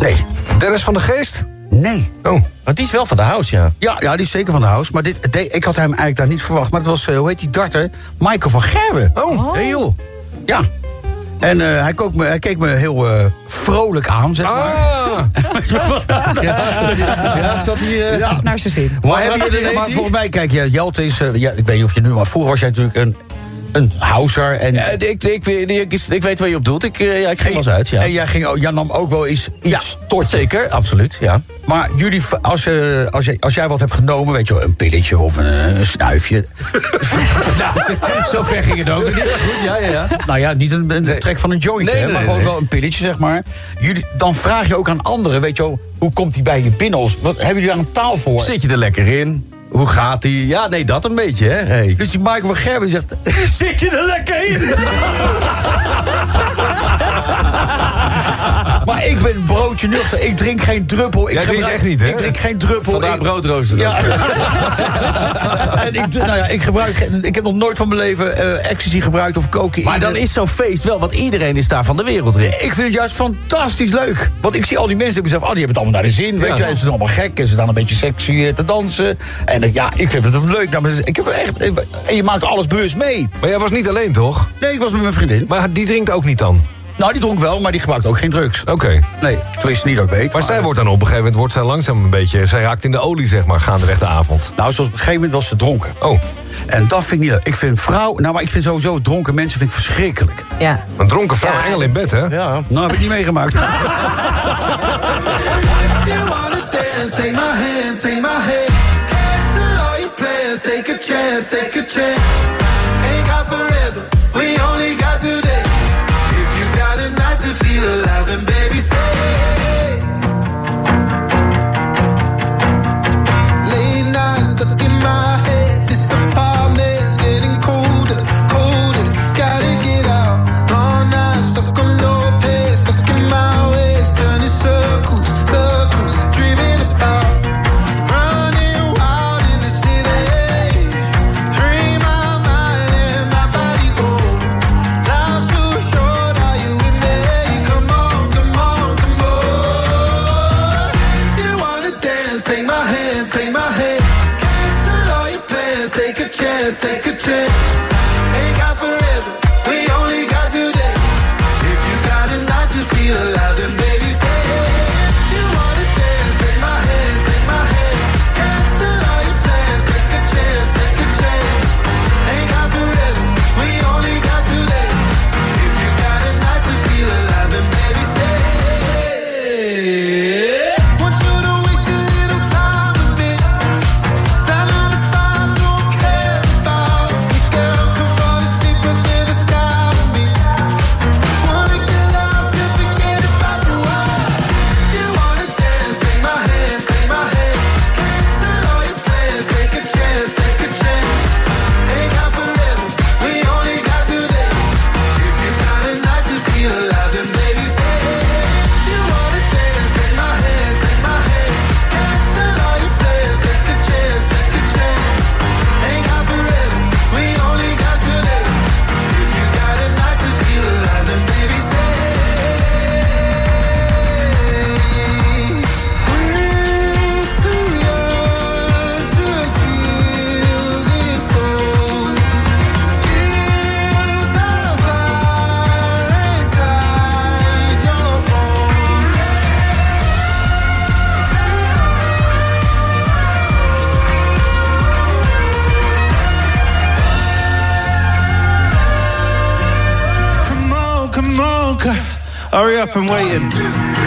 [SPEAKER 3] Nee.
[SPEAKER 2] Dennis van de Geest?
[SPEAKER 3] Nee.
[SPEAKER 2] Oh.
[SPEAKER 12] Maar die is wel van de house, ja.
[SPEAKER 3] Ja, ja, die is zeker van de house. Maar dit, de- ik had hem eigenlijk daar niet verwacht. Maar het was, eh, hoe heet die darter? Michael van Gerwen.
[SPEAKER 2] Oh,
[SPEAKER 3] hey joh. Ja. En eh, hij, kook me, hij keek me heel eh, vrolijk aan, zeg maar.
[SPEAKER 2] Ah!
[SPEAKER 3] ja, staat hier... eh, ja.
[SPEAKER 1] Naar zijn zin.
[SPEAKER 3] Maar, heb je,
[SPEAKER 12] heet
[SPEAKER 3] maar
[SPEAKER 12] hij?
[SPEAKER 3] volgens mij, kijk, ja, Jelte is... ja, ik weet niet of je nu... Maar vroeger was jij natuurlijk een, een houser. En,
[SPEAKER 12] Ja, ik, ik, ik, weet waar je op doet. Ik, eh, ja, ik ging wel eens uit, ja.
[SPEAKER 3] en jij, ging, jij nam ook wel eens iets tot.
[SPEAKER 12] Zeker, absoluut, ja.
[SPEAKER 3] Maar jullie, als, je, als, je, als jij wat hebt genomen, weet je wel, een pilletje of een, een snuifje.
[SPEAKER 12] Zo ver ging het ook niet. Goed, ja, ja, ja.
[SPEAKER 3] Nou ja, niet een, een trek van een joint,
[SPEAKER 12] Nee,
[SPEAKER 3] hè, maar gewoon wel een pilletje, zeg maar. Jullie, dan vraag je ook aan anderen, weet je wel, hoe komt die bij je binnen? Wat, hebben jullie daar een taal voor?
[SPEAKER 12] Zit je er lekker in? Hoe gaat die? Ja, nee, dat een beetje, hè. Hey.
[SPEAKER 3] Dus die Michael van Gerwen zegt...
[SPEAKER 12] Zit je er lekker in?
[SPEAKER 3] maar ik ben broodje nuchter, ik drink geen druppel. Ik
[SPEAKER 2] Jij drinkt
[SPEAKER 3] gebruik-
[SPEAKER 2] echt niet, hè?
[SPEAKER 3] Ik drink geen druppel.
[SPEAKER 12] Vandaar
[SPEAKER 3] Ik-
[SPEAKER 12] broodrooster.
[SPEAKER 3] Ja. en ik, nou ja, ik gebruik... Ik heb nog nooit van mijn leven eh, ecstasy gebruikt of cocaïne.
[SPEAKER 12] Maar dan is zo'n feest wel, want iedereen is daar van de wereld in.
[SPEAKER 3] Ik vind het juist fantastisch leuk. Want ik zie al die mensen die zeggen, oh, die hebben het allemaal naar de zin. Weet
[SPEAKER 2] Ja.
[SPEAKER 3] je, en ze zijn allemaal gek en ze staan een beetje sexy eh, te dansen. En eh, ja, ik vind het leuk. Nou, maar ik heb echt, en je maakt alles bewust mee.
[SPEAKER 2] Maar jij was niet alleen, toch?
[SPEAKER 3] Nee, ik was met mijn vriendin.
[SPEAKER 2] Maar die drinkt ook niet dan?
[SPEAKER 3] Nou, die dronk wel, maar die gebruikt ook geen drugs.
[SPEAKER 2] Oké.
[SPEAKER 3] Nee, tenminste niet dat ik weet.
[SPEAKER 2] Maar zij wordt dan op een gegeven moment wordt zij langzaam een beetje... Zij raakt in de olie, zeg maar, gaandeweg de avond.
[SPEAKER 3] Nou, zoals op een gegeven moment was ze dronken.
[SPEAKER 2] Oh,
[SPEAKER 3] En dat vind ik niet leuk. Ik vind vrouw... Nou, maar ik vind sowieso dronken mensen vind ik verschrikkelijk.
[SPEAKER 1] Ja.
[SPEAKER 2] een dronken vrouw,
[SPEAKER 1] Ja,
[SPEAKER 2] engel in bed, hè?
[SPEAKER 12] Ja.
[SPEAKER 3] Nou, heb ik niet meegemaakt.
[SPEAKER 4] Chance, take a chance. Up and waiting.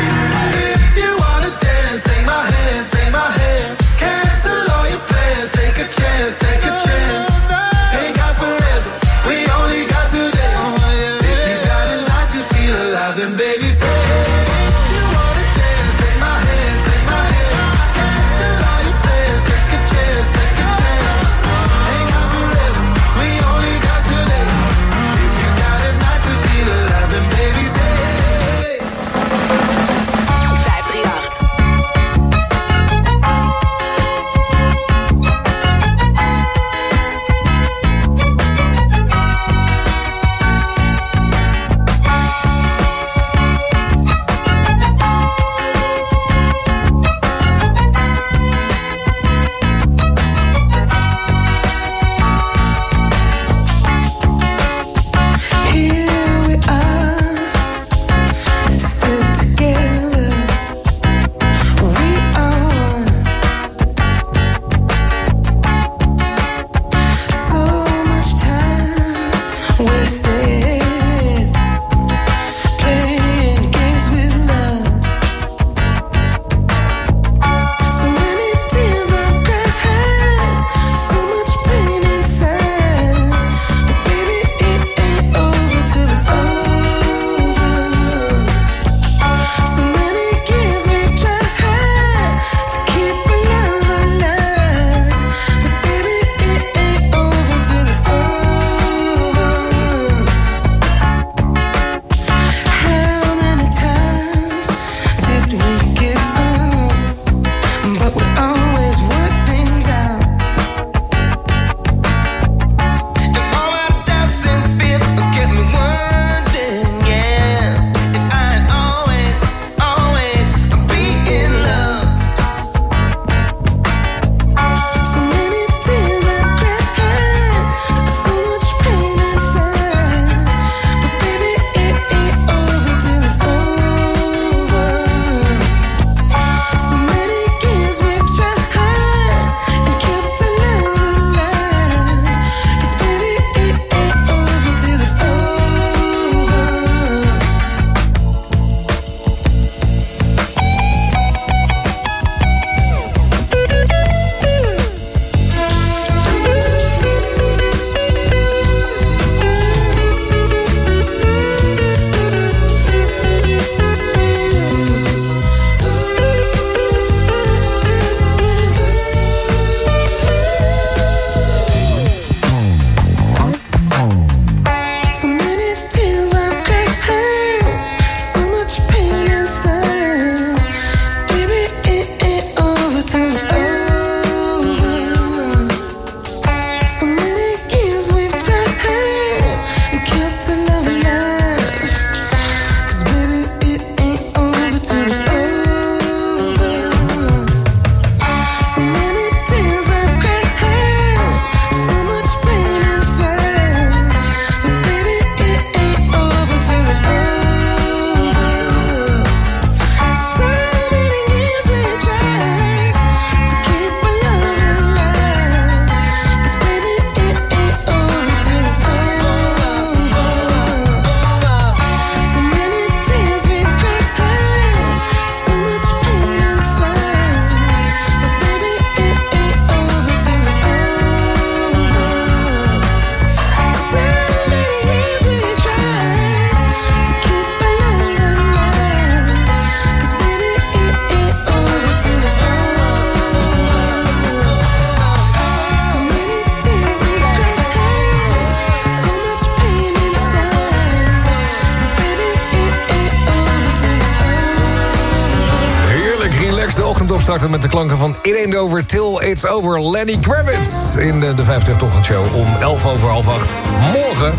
[SPEAKER 2] It Ain't Over Till It's Over. Lenny Kravitz in de, de 50 ochtendshow om 11 over half 8 morgen.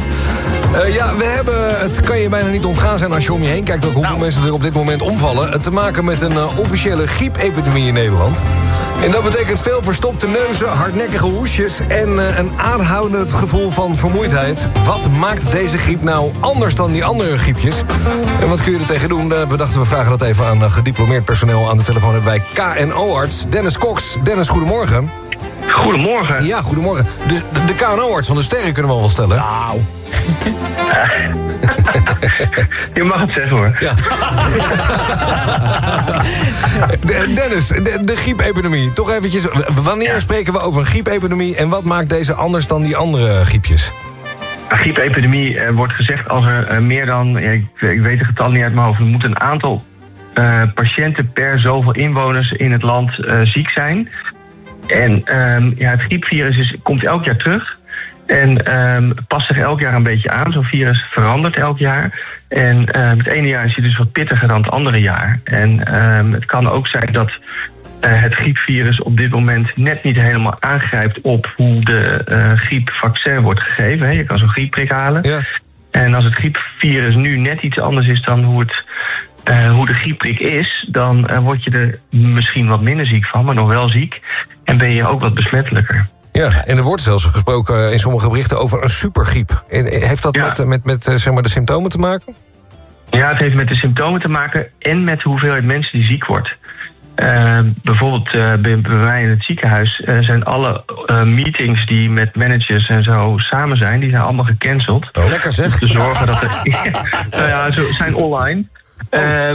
[SPEAKER 2] Eh, ja, we hebben, het kan je bijna niet ontgaan zijn als je om je heen kijkt... ook hoeveel mensen er op dit moment omvallen. Het te maken met een eh, officiële griepepidemie in Nederland. En dat betekent veel verstopte neuzen, hardnekkige hoesjes... en eh, een aanhoudend gevoel van vermoeidheid. Wat maakt deze griep nou anders dan die andere griepjes? En wat kun je er tegen doen? Eh, we dachten, we vragen dat even aan eh, gediplomeerd personeel. Aan de telefoon hebben wij KNO-arts Dennis Cox. Dennis, goedemorgen.
[SPEAKER 31] Goedemorgen.
[SPEAKER 2] Ja, goedemorgen. De, de, de KNO-arts van de sterren kunnen we wel stellen. Nou.
[SPEAKER 31] Je mag het zeggen hoor.
[SPEAKER 2] Ja. De- Dennis, de, de griepepidemie. Toch eventjes, wanneer spreken we over een griepepidemie... en wat maakt deze anders dan die andere griepjes?
[SPEAKER 31] Een griepepidemie eh, wordt gezegd als er eh, meer dan, ja, ik, ik weet het getal niet uit mijn hoofd, er moet een aantal eh, patiënten per zoveel inwoners in het land eh, ziek zijn. En ehm, ja, het griepvirus is, komt elk jaar terug. En ehm, past zich elk jaar een beetje aan. Zo'n virus verandert elk jaar. En ehm, het ene jaar is hij dus wat pittiger dan het andere jaar. En ehm, het kan ook zijn dat eh, het griepvirus op dit moment net niet helemaal aangrijpt op hoe de eh, griepvaccin wordt gegeven. Hè. Je kan zo'n griepprik halen. En als het griepvirus nu net iets anders is dan hoe, het, eh, hoe de griepprik is, dan word je er misschien wat minder ziek van, maar nog wel ziek. En ben je ook wat besmettelijker.
[SPEAKER 2] Ja, en er wordt zelfs gesproken eh, in sommige berichten over een supergriep. Eh, heeft dat met, met, met eh, zeg maar de symptomen te maken?
[SPEAKER 31] Ja, het heeft met de symptomen te maken en met de hoeveelheid mensen die ziek wordt. Eh, bijvoorbeeld eh, bij, bij mij in het ziekenhuis eh, zijn alle eh, meetings die met managers en zo samen zijn, die zijn allemaal gecanceld.
[SPEAKER 3] Lekker zeg.
[SPEAKER 31] Om te zorgen dat er. nou ja, ze zijn online. Eh,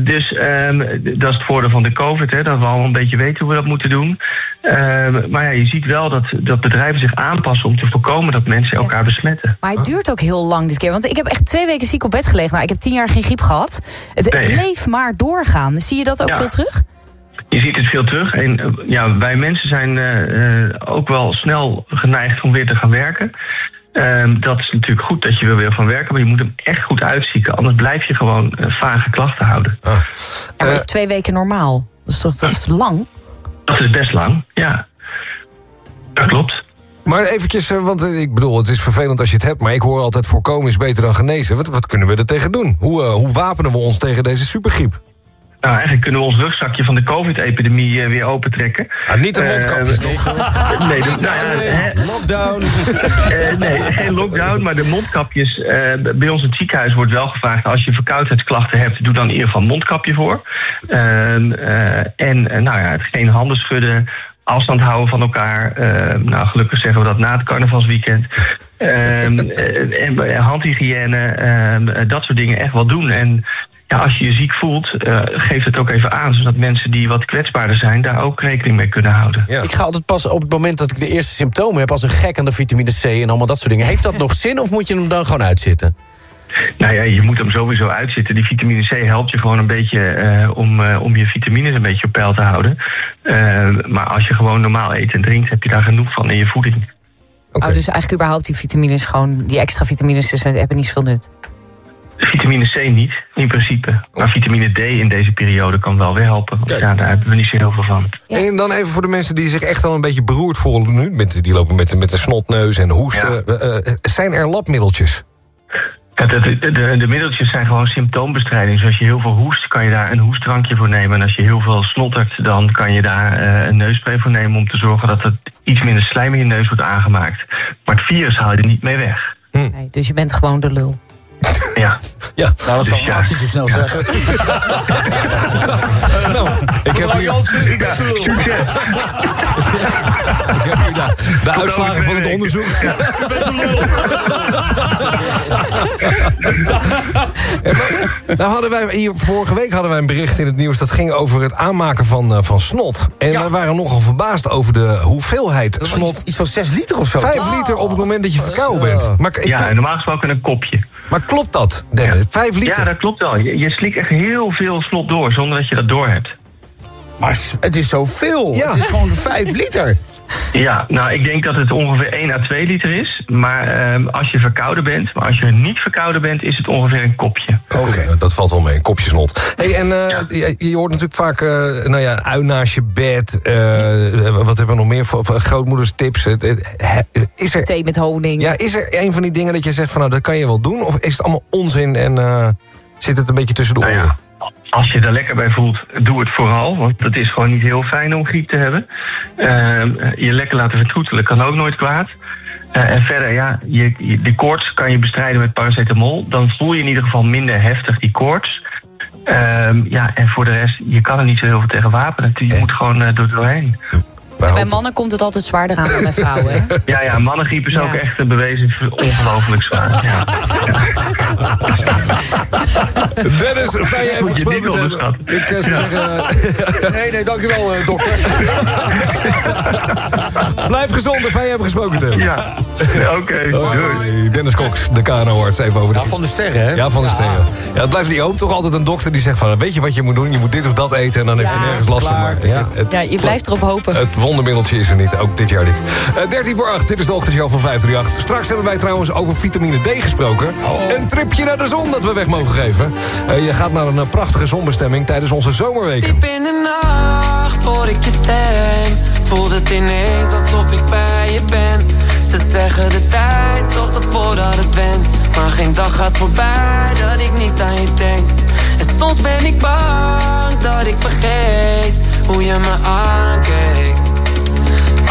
[SPEAKER 31] dus ehm, dat is het voordeel van de COVID, hè, dat we allemaal een beetje weten hoe we dat moeten doen. Ehm, maar ja, je ziet wel dat, dat bedrijven zich aanpassen om te voorkomen dat mensen elkaar besmetten.
[SPEAKER 1] Maar het duurt ook heel lang dit keer. Want ik heb echt twee weken ziek op bed gelegen. Nou, ik heb tien jaar geen griep gehad. Het,
[SPEAKER 31] Nee.
[SPEAKER 1] bleef maar doorgaan. Zie je dat ook
[SPEAKER 31] Ja.
[SPEAKER 1] veel terug?
[SPEAKER 31] Je ziet het veel terug. En eh, ja, wij mensen zijn eh, eh, ook wel snel geneigd om weer te gaan werken. Ehm, dat is natuurlijk goed dat je wil weer van werken, maar je moet hem echt goed uitzieken. Anders blijf je gewoon eh, vage klachten houden.
[SPEAKER 1] Ja, maar is twee weken normaal? Dat is toch, toch lang?
[SPEAKER 31] Dat is best lang, ja. Dat klopt.
[SPEAKER 2] Maar eventjes, eh, want eh, ik bedoel, het is vervelend als je het hebt... maar ik hoor altijd voorkomen is beter dan genezen. Wat, wat kunnen we er tegen doen? Hoe, eh, hoe wapenen we ons tegen deze supergriep?
[SPEAKER 31] Nou, eigenlijk kunnen we ons rugzakje van de COVID-epidemie eh, weer opentrekken.
[SPEAKER 2] Ah, niet de
[SPEAKER 31] Eh,
[SPEAKER 2] mondkapjes,
[SPEAKER 31] we-
[SPEAKER 2] toch?
[SPEAKER 31] nee, de, nou hè,
[SPEAKER 2] Lockdown.
[SPEAKER 31] Eh, nee, geen lockdown, maar de mondkapjes. eh, bij ons in het ziekenhuis wordt wel gevraagd... als je verkoudheidsklachten hebt, doe dan in ieder geval een mondkapje voor. Ehm, eh, en eh, nou ja, het geen handen schudden, afstand houden van elkaar. Ehm, nou, gelukkig zeggen we dat na het carnavalsweekend. Eh, en eh, handhygiëne, eh, dat soort dingen echt wel doen. En ja, als je je ziek voelt, eh, geef het ook even aan... zodat mensen die wat kwetsbaarder zijn... daar ook rekening mee kunnen houden.
[SPEAKER 12] Ik ga altijd pas op het moment dat ik de eerste symptomen heb... als een gek aan de vitamine C en allemaal dat soort dingen. Heeft dat nog zin of moet je hem dan gewoon uitzitten?
[SPEAKER 31] Nou ja, je moet hem sowieso uitzitten. Die vitamine C helpt je gewoon een beetje eh, om, eh, om je vitamines een beetje op peil te houden. Eh, maar als je gewoon normaal eet en drinkt, heb je daar genoeg van in je voeding.
[SPEAKER 1] Oh, dus eigenlijk überhaupt die vitamines gewoon... die extra vitamines dus, hebben niet zoveel nut.
[SPEAKER 31] Vitamine C niet, in principe. Maar vitamine D in deze periode kan wel weer helpen. Want ja, daar hebben we niet zo heel veel van.
[SPEAKER 2] En dan even voor de mensen die zich echt al een beetje beroerd voelen nu... Met, die lopen met, met een snotneus en hoesten. Eh, eh, zijn er labmiddeltjes?
[SPEAKER 31] Ja, de, de, de, de middeltjes zijn gewoon symptoombestrijding. Dus als je heel veel hoest, kan je daar een hoestdrankje voor nemen. En als je heel veel snottert, dan kan je daar eh, een neusspray voor nemen... om te zorgen dat het iets minder slijm in je neus wordt aangemaakt. Maar het virus haal je er niet mee weg.
[SPEAKER 1] Nee, dus je bent gewoon de lul.
[SPEAKER 31] Ja.
[SPEAKER 2] Ja,
[SPEAKER 3] nou, dat zal
[SPEAKER 31] ja.
[SPEAKER 3] Max niet zo snel zeggen.
[SPEAKER 2] nou, ik heb hier... Ik heb hier de, de uitslagen van het onderzoek. Nou hadden wij hier, vorige week hadden wij een bericht in het nieuws... dat ging over het aanmaken van, eh, van snot. En wij waren nogal verbaasd over de hoeveelheid snot.
[SPEAKER 3] Iets van 6 liter of zo.
[SPEAKER 2] Vijf liter op het moment dat je verkouden bent. Maar, ik,
[SPEAKER 31] Ja, en normaal gesproken een kopje.
[SPEAKER 2] maar klopt dat, Dennis? Vijf liter?
[SPEAKER 31] Ja, dat klopt wel. Je, je slikt echt heel veel snot door zonder dat je dat door hebt.
[SPEAKER 3] Maar het is zoveel.
[SPEAKER 2] Ja.
[SPEAKER 3] Het is gewoon 5 liter.
[SPEAKER 31] Ja, nou, ik denk dat het ongeveer 1 à 2 liter is. Maar ehm, als je verkouden bent, maar als je niet verkouden bent, is het ongeveer een kopje.
[SPEAKER 2] Oké, dat valt wel mee. Een kopje snot. Hey, en eh, je, je hoort natuurlijk vaak, eh, nou ja, ui naast je bed. eh, wat hebben we nog meer voor, voor grootmoeders tips? Eh, eh, Is er,
[SPEAKER 1] Thee met honing.
[SPEAKER 2] ja, is er een van die dingen dat je zegt van, nou, dat kan je wel doen? Of is het allemaal onzin en eh, zit het een beetje tussen de
[SPEAKER 31] Nou
[SPEAKER 2] oren?
[SPEAKER 31] ja, als je er lekker bij voelt, doe het vooral. Want het is gewoon niet heel fijn om griep te hebben. Ehm, je lekker laten vertroetelen kan ook nooit kwaad. Eh, en verder, ja, je, de koorts kan je bestrijden met paracetamol. Dan voel je in ieder geval minder heftig die koorts. Ehm, ja, en voor de rest, je kan er niet zo heel veel tegen wapenen. Je moet gewoon eh, door doorheen.
[SPEAKER 1] Bij mannen komt het altijd zwaarder aan dan bij vrouwen. Hè?
[SPEAKER 31] Ja, ja, mannengriep is ook echt eh, bewezen ongelooflijk zwaar. Ja.
[SPEAKER 2] Dennis, fijn je even gesproken te hebben. Ik eh, zou zeggen... nee, nee, dankjewel, eh, dokter. Blijf gezond en fijn je hebben gesproken te hebben.
[SPEAKER 31] Ja, oké.
[SPEAKER 2] doei. Dennis Cox, de KNO-arts, even over de...
[SPEAKER 3] Ja, van de sterren, hè?
[SPEAKER 2] Ja, van de
[SPEAKER 3] Ja.
[SPEAKER 2] sterren. Ja, het blijft niet hoop. Toch altijd een dokter die zegt van... weet je wat je moet doen? Je moet dit of dat eten en dan heb je nergens last van. Maar
[SPEAKER 3] Ja.
[SPEAKER 2] het,
[SPEAKER 1] Ja, je blijft erop hopen.
[SPEAKER 2] het wondermiddeltje is er niet. Ook dit jaar niet. Eh 13 voor 8, dit is de ochtendshow van 538. Straks hebben wij trouwens over vitamine D gesproken. Een tripje naar de zon dat we weg mogen geven. Eh, je gaat naar een eh, prachtige zonbestemming tijdens onze zomerweken.
[SPEAKER 15] Diep in de nacht hoor ik je stem Voelt het ineens alsof ik bij je ben Ze zeggen de tijd zorgt ervoor dat het went Maar geen dag gaat voorbij dat ik niet aan je denk En soms ben ik bang dat ik vergeet Hoe je me aankeek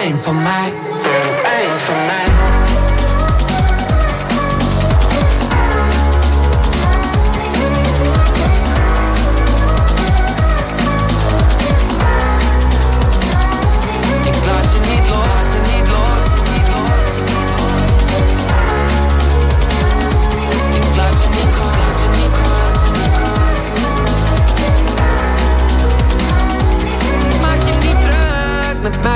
[SPEAKER 15] eind van mij. Tot eind van mij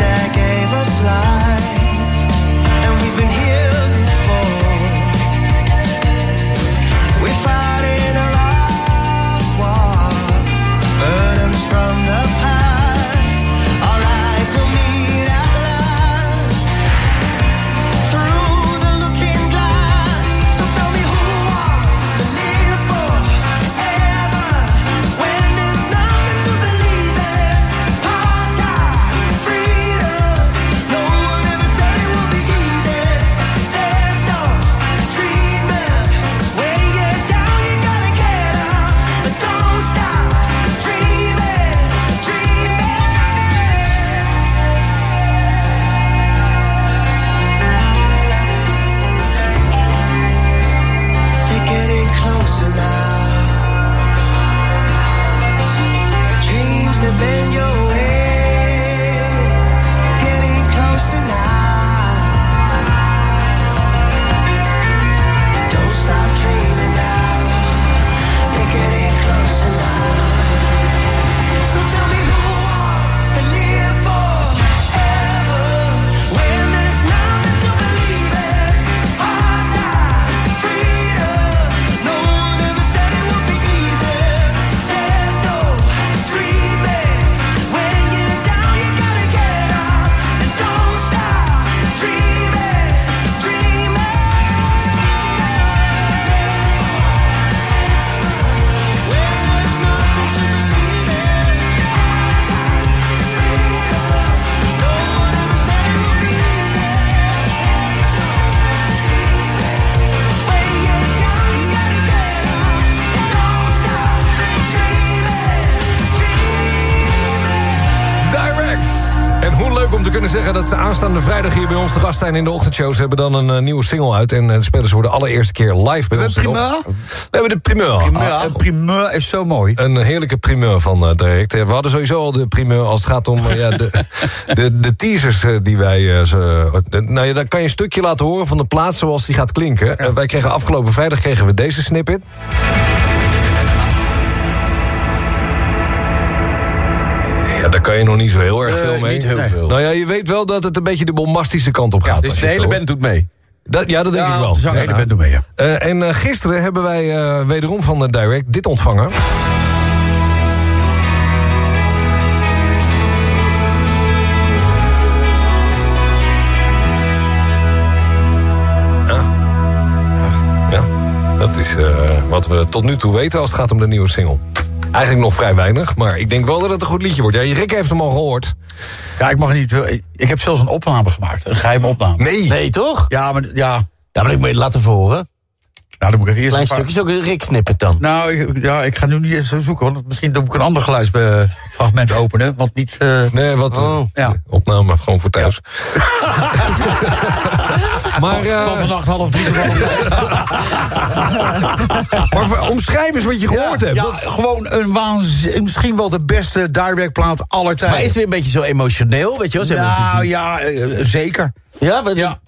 [SPEAKER 2] that gave us life. Kunnen zeggen dat ze aanstaande vrijdag hier bij ons te gast zijn in de ochtendshows. Ze hebben dan een eh, nieuwe single uit en eh, de spelers worden allereerste keer live bij ons. in de
[SPEAKER 3] primeur?
[SPEAKER 2] We hebben de primeur.
[SPEAKER 3] Primeur,
[SPEAKER 2] Ah,
[SPEAKER 3] een primeur is zo mooi.
[SPEAKER 2] Een heerlijke primeur van eh, Direct. We hadden sowieso al de primeur als het gaat om ja, de, de, de teasers die wij... ze, nou ja, dan kan je een stukje laten horen van de plaats zoals die gaat klinken. Wij kregen afgelopen vrijdag kregen we deze snippet. Kan je nog niet zo heel erg
[SPEAKER 12] Eh,
[SPEAKER 2] veel mee.
[SPEAKER 12] niet heel
[SPEAKER 2] Nee.
[SPEAKER 12] veel.
[SPEAKER 2] Nou ja, je weet wel dat het een beetje de bombastische kant op gaat.
[SPEAKER 12] Dus
[SPEAKER 2] als
[SPEAKER 12] de hele band doet mee.
[SPEAKER 2] Dat, ja, dat denk
[SPEAKER 12] Ja,
[SPEAKER 2] ik wel.
[SPEAKER 12] de
[SPEAKER 3] Nee, de band doet mee, ja.
[SPEAKER 2] Eh, en eh, gisteren hebben wij eh, wederom van de Direct dit ontvangen. Ja. Ja, dat is eh, wat we tot nu toe weten als het gaat om de nieuwe single. Eigenlijk nog vrij weinig, maar ik denk wel dat het een goed liedje wordt. Ja, Rick heeft hem al gehoord.
[SPEAKER 3] Ja, ik mag niet... Ik, ik heb zelfs een opname gemaakt. Een geheime opname.
[SPEAKER 2] Nee.
[SPEAKER 12] Nee, toch?
[SPEAKER 3] Ja, maar... Ja,
[SPEAKER 12] Ja, maar ik moet je het laten voor horen.
[SPEAKER 3] Nou, dan moet ik er eerst
[SPEAKER 12] Klein stukje, is ook een Rick snippet dan.
[SPEAKER 3] Nou, ik, ja, ik ga nu niet eens zo zoeken. Want misschien doe ik een ander geluidsfragment openen. Want niet... eh,
[SPEAKER 2] Nee, wat eh,
[SPEAKER 12] Oh.
[SPEAKER 3] ja.
[SPEAKER 2] opname gewoon voor thuis. maar, eh,
[SPEAKER 3] Van vannacht half drie tot half
[SPEAKER 2] maar omschrijf eens wat je gehoord hebt.
[SPEAKER 3] Ja, gewoon een waanzin... Misschien wel de beste direct plaat aller tijden.
[SPEAKER 12] Maar is het weer een beetje zo emotioneel, weet je wel? Ze
[SPEAKER 3] Nou ja, eh, zeker.
[SPEAKER 12] ja, wat-
[SPEAKER 3] Ja.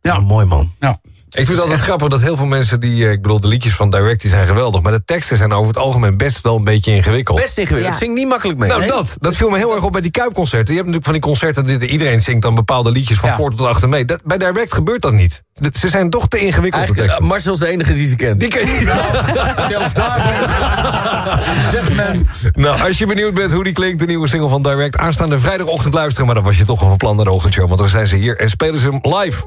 [SPEAKER 12] ja, mooi man.
[SPEAKER 3] Ja.
[SPEAKER 2] Ik vind het altijd grappig dat heel veel mensen die... eh, Ik bedoel, de liedjes van Direct die zijn geweldig... maar de teksten zijn over het algemeen best wel een beetje ingewikkeld.
[SPEAKER 12] Best ingewikkeld.
[SPEAKER 1] Ja.
[SPEAKER 12] Zing niet makkelijk mee.
[SPEAKER 2] nou,
[SPEAKER 12] Nee?
[SPEAKER 2] dat, dat viel me heel erg op bij die Kuipconcerten. Je hebt natuurlijk van die concerten... dat iedereen zingt dan bepaalde liedjes van
[SPEAKER 3] Ja.
[SPEAKER 2] voor tot achter mee. Dat, bij Direct gebeurt dat niet. Dat- Ze zijn toch te ingewikkeld,
[SPEAKER 12] Eigenlijk,
[SPEAKER 2] teksten.
[SPEAKER 12] eh, Marcel is de enige die ze kent.
[SPEAKER 2] Die ken je
[SPEAKER 3] Zelfs daarvan zegt men...
[SPEAKER 2] Nou, als je benieuwd bent hoe die klinkt, de nieuwe single van Direct... aanstaande vrijdagochtend luisteren, maar dan was je toch al van plan naar de ochtendshow... want dan zijn ze hier en spelen ze hem live.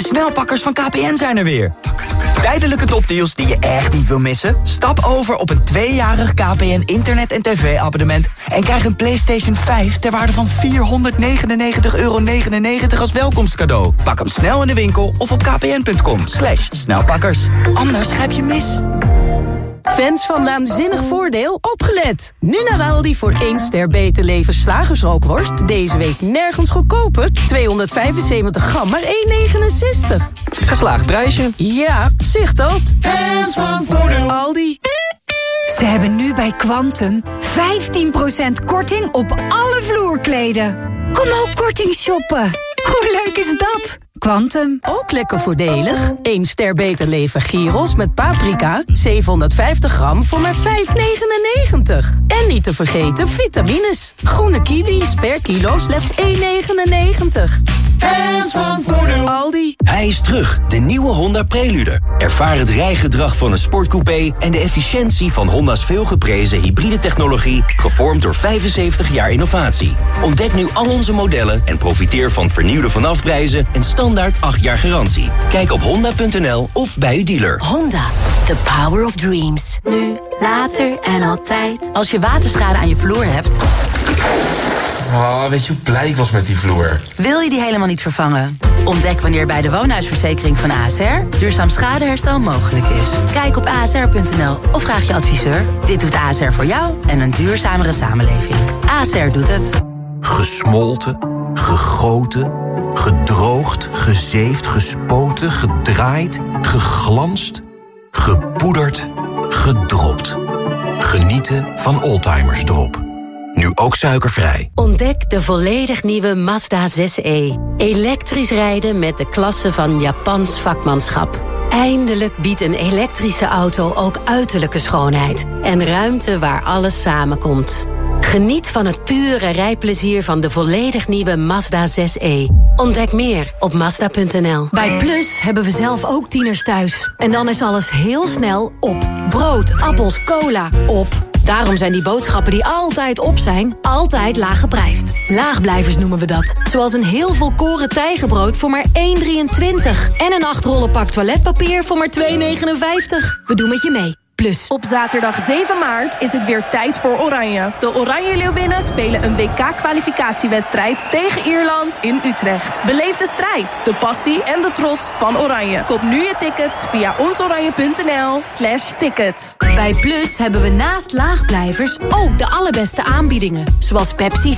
[SPEAKER 32] De snelpakkers van KPN zijn er weer. Tijdelijke topdeals die je echt niet wil missen? Stap over op een tweejarig KPN internet- en tv-abonnement... en krijg een PlayStation 5 ter waarde van 499,99 euro als welkomstcadeau. Pak hem snel in de winkel of op kpn.com. Slash snelpakkers. Anders grijp je mis.
[SPEAKER 33] Fans van Naanzinnig Voordeel, opgelet! Nu naar Aldi voor 1 ster beter leven slagersrookworst. Deze week nergens goedkoper. 275 gram, maar 1,69.
[SPEAKER 32] Geslaagd prijsje.
[SPEAKER 33] Ja, zicht dat.
[SPEAKER 32] Fans van Voordeel.
[SPEAKER 33] Aldi.
[SPEAKER 34] Ze hebben nu bij Quantum 15% korting op alle vloerkleden. Kom ook korting shoppen. Hoe leuk is dat? Quantum.
[SPEAKER 33] Ook lekker voordelig. 1 ster beter leven gyros met paprika. 750 gram voor maar 5,99. En niet te vergeten vitamines. Groene kiwis per kilo slechts 1,99.
[SPEAKER 32] Fans van Voordeel.
[SPEAKER 33] Aldi.
[SPEAKER 35] Hij is terug, de nieuwe Honda Prelude. Ervaar het rijgedrag van een sportcoupé en de efficiëntie van Honda's veelgeprezen hybride technologie, gevormd door 75 jaar innovatie. Ontdek nu al onze modellen en profiteer van vernieuwde vanafprijzen en standaard 8 jaar garantie. Kijk op honda.nl of bij uw dealer.
[SPEAKER 23] Honda, the power of dreams. Nu, later en altijd. Als je waterschade aan je vloer hebt,
[SPEAKER 36] Oh, weet je hoe blij ik was met die vloer?
[SPEAKER 23] wil je die helemaal niet vervangen. Ontdek wanneer bij de woonhuisverzekering van ASR duurzaam schadeherstel mogelijk is. Kijk op asr.nl of vraag je adviseur. Dit doet ASR voor jou en een duurzamere samenleving. ASR doet het.
[SPEAKER 24] Gesmolten, gegoten, gedroogd, gezeefd, gespoten, gedraaid, geglanst, gepoederd, gedropt. Genieten van Oldtimers Drop. Nu ook suikervrij.
[SPEAKER 21] Ontdek de volledig nieuwe Mazda 6e. Elektrisch rijden met de klasse van Japans vakmanschap. Eindelijk biedt een elektrische auto ook uiterlijke schoonheid. En ruimte waar alles samenkomt. Geniet van het pure rijplezier van de volledig nieuwe Mazda 6e. Ontdek meer op Mazda.nl.
[SPEAKER 34] Bij Plus hebben we zelf ook tieners thuis. En dan is alles heel snel op. Brood, appels, cola, op.
[SPEAKER 19] Daarom zijn die boodschappen die altijd op zijn, altijd laag geprijsd. Laagblijvers noemen we dat. Zoals een heel volkoren tijgenbrood voor maar 1,23. En een 8 rollen pak toiletpapier voor maar 2,59. We doen met je mee. Plus.
[SPEAKER 37] Op zaterdag 7 maart is het weer tijd voor Oranje. De Oranje Leeuwinnen spelen een WK-kwalificatiewedstrijd tegen Ierland in Utrecht. Beleef de strijd, de passie en de trots van Oranje. Koop nu je tickets via onsoranje.nl slash tickets.
[SPEAKER 19] Bij Plus hebben we naast laagblijvers ook de allerbeste aanbiedingen. Zoals Pepsi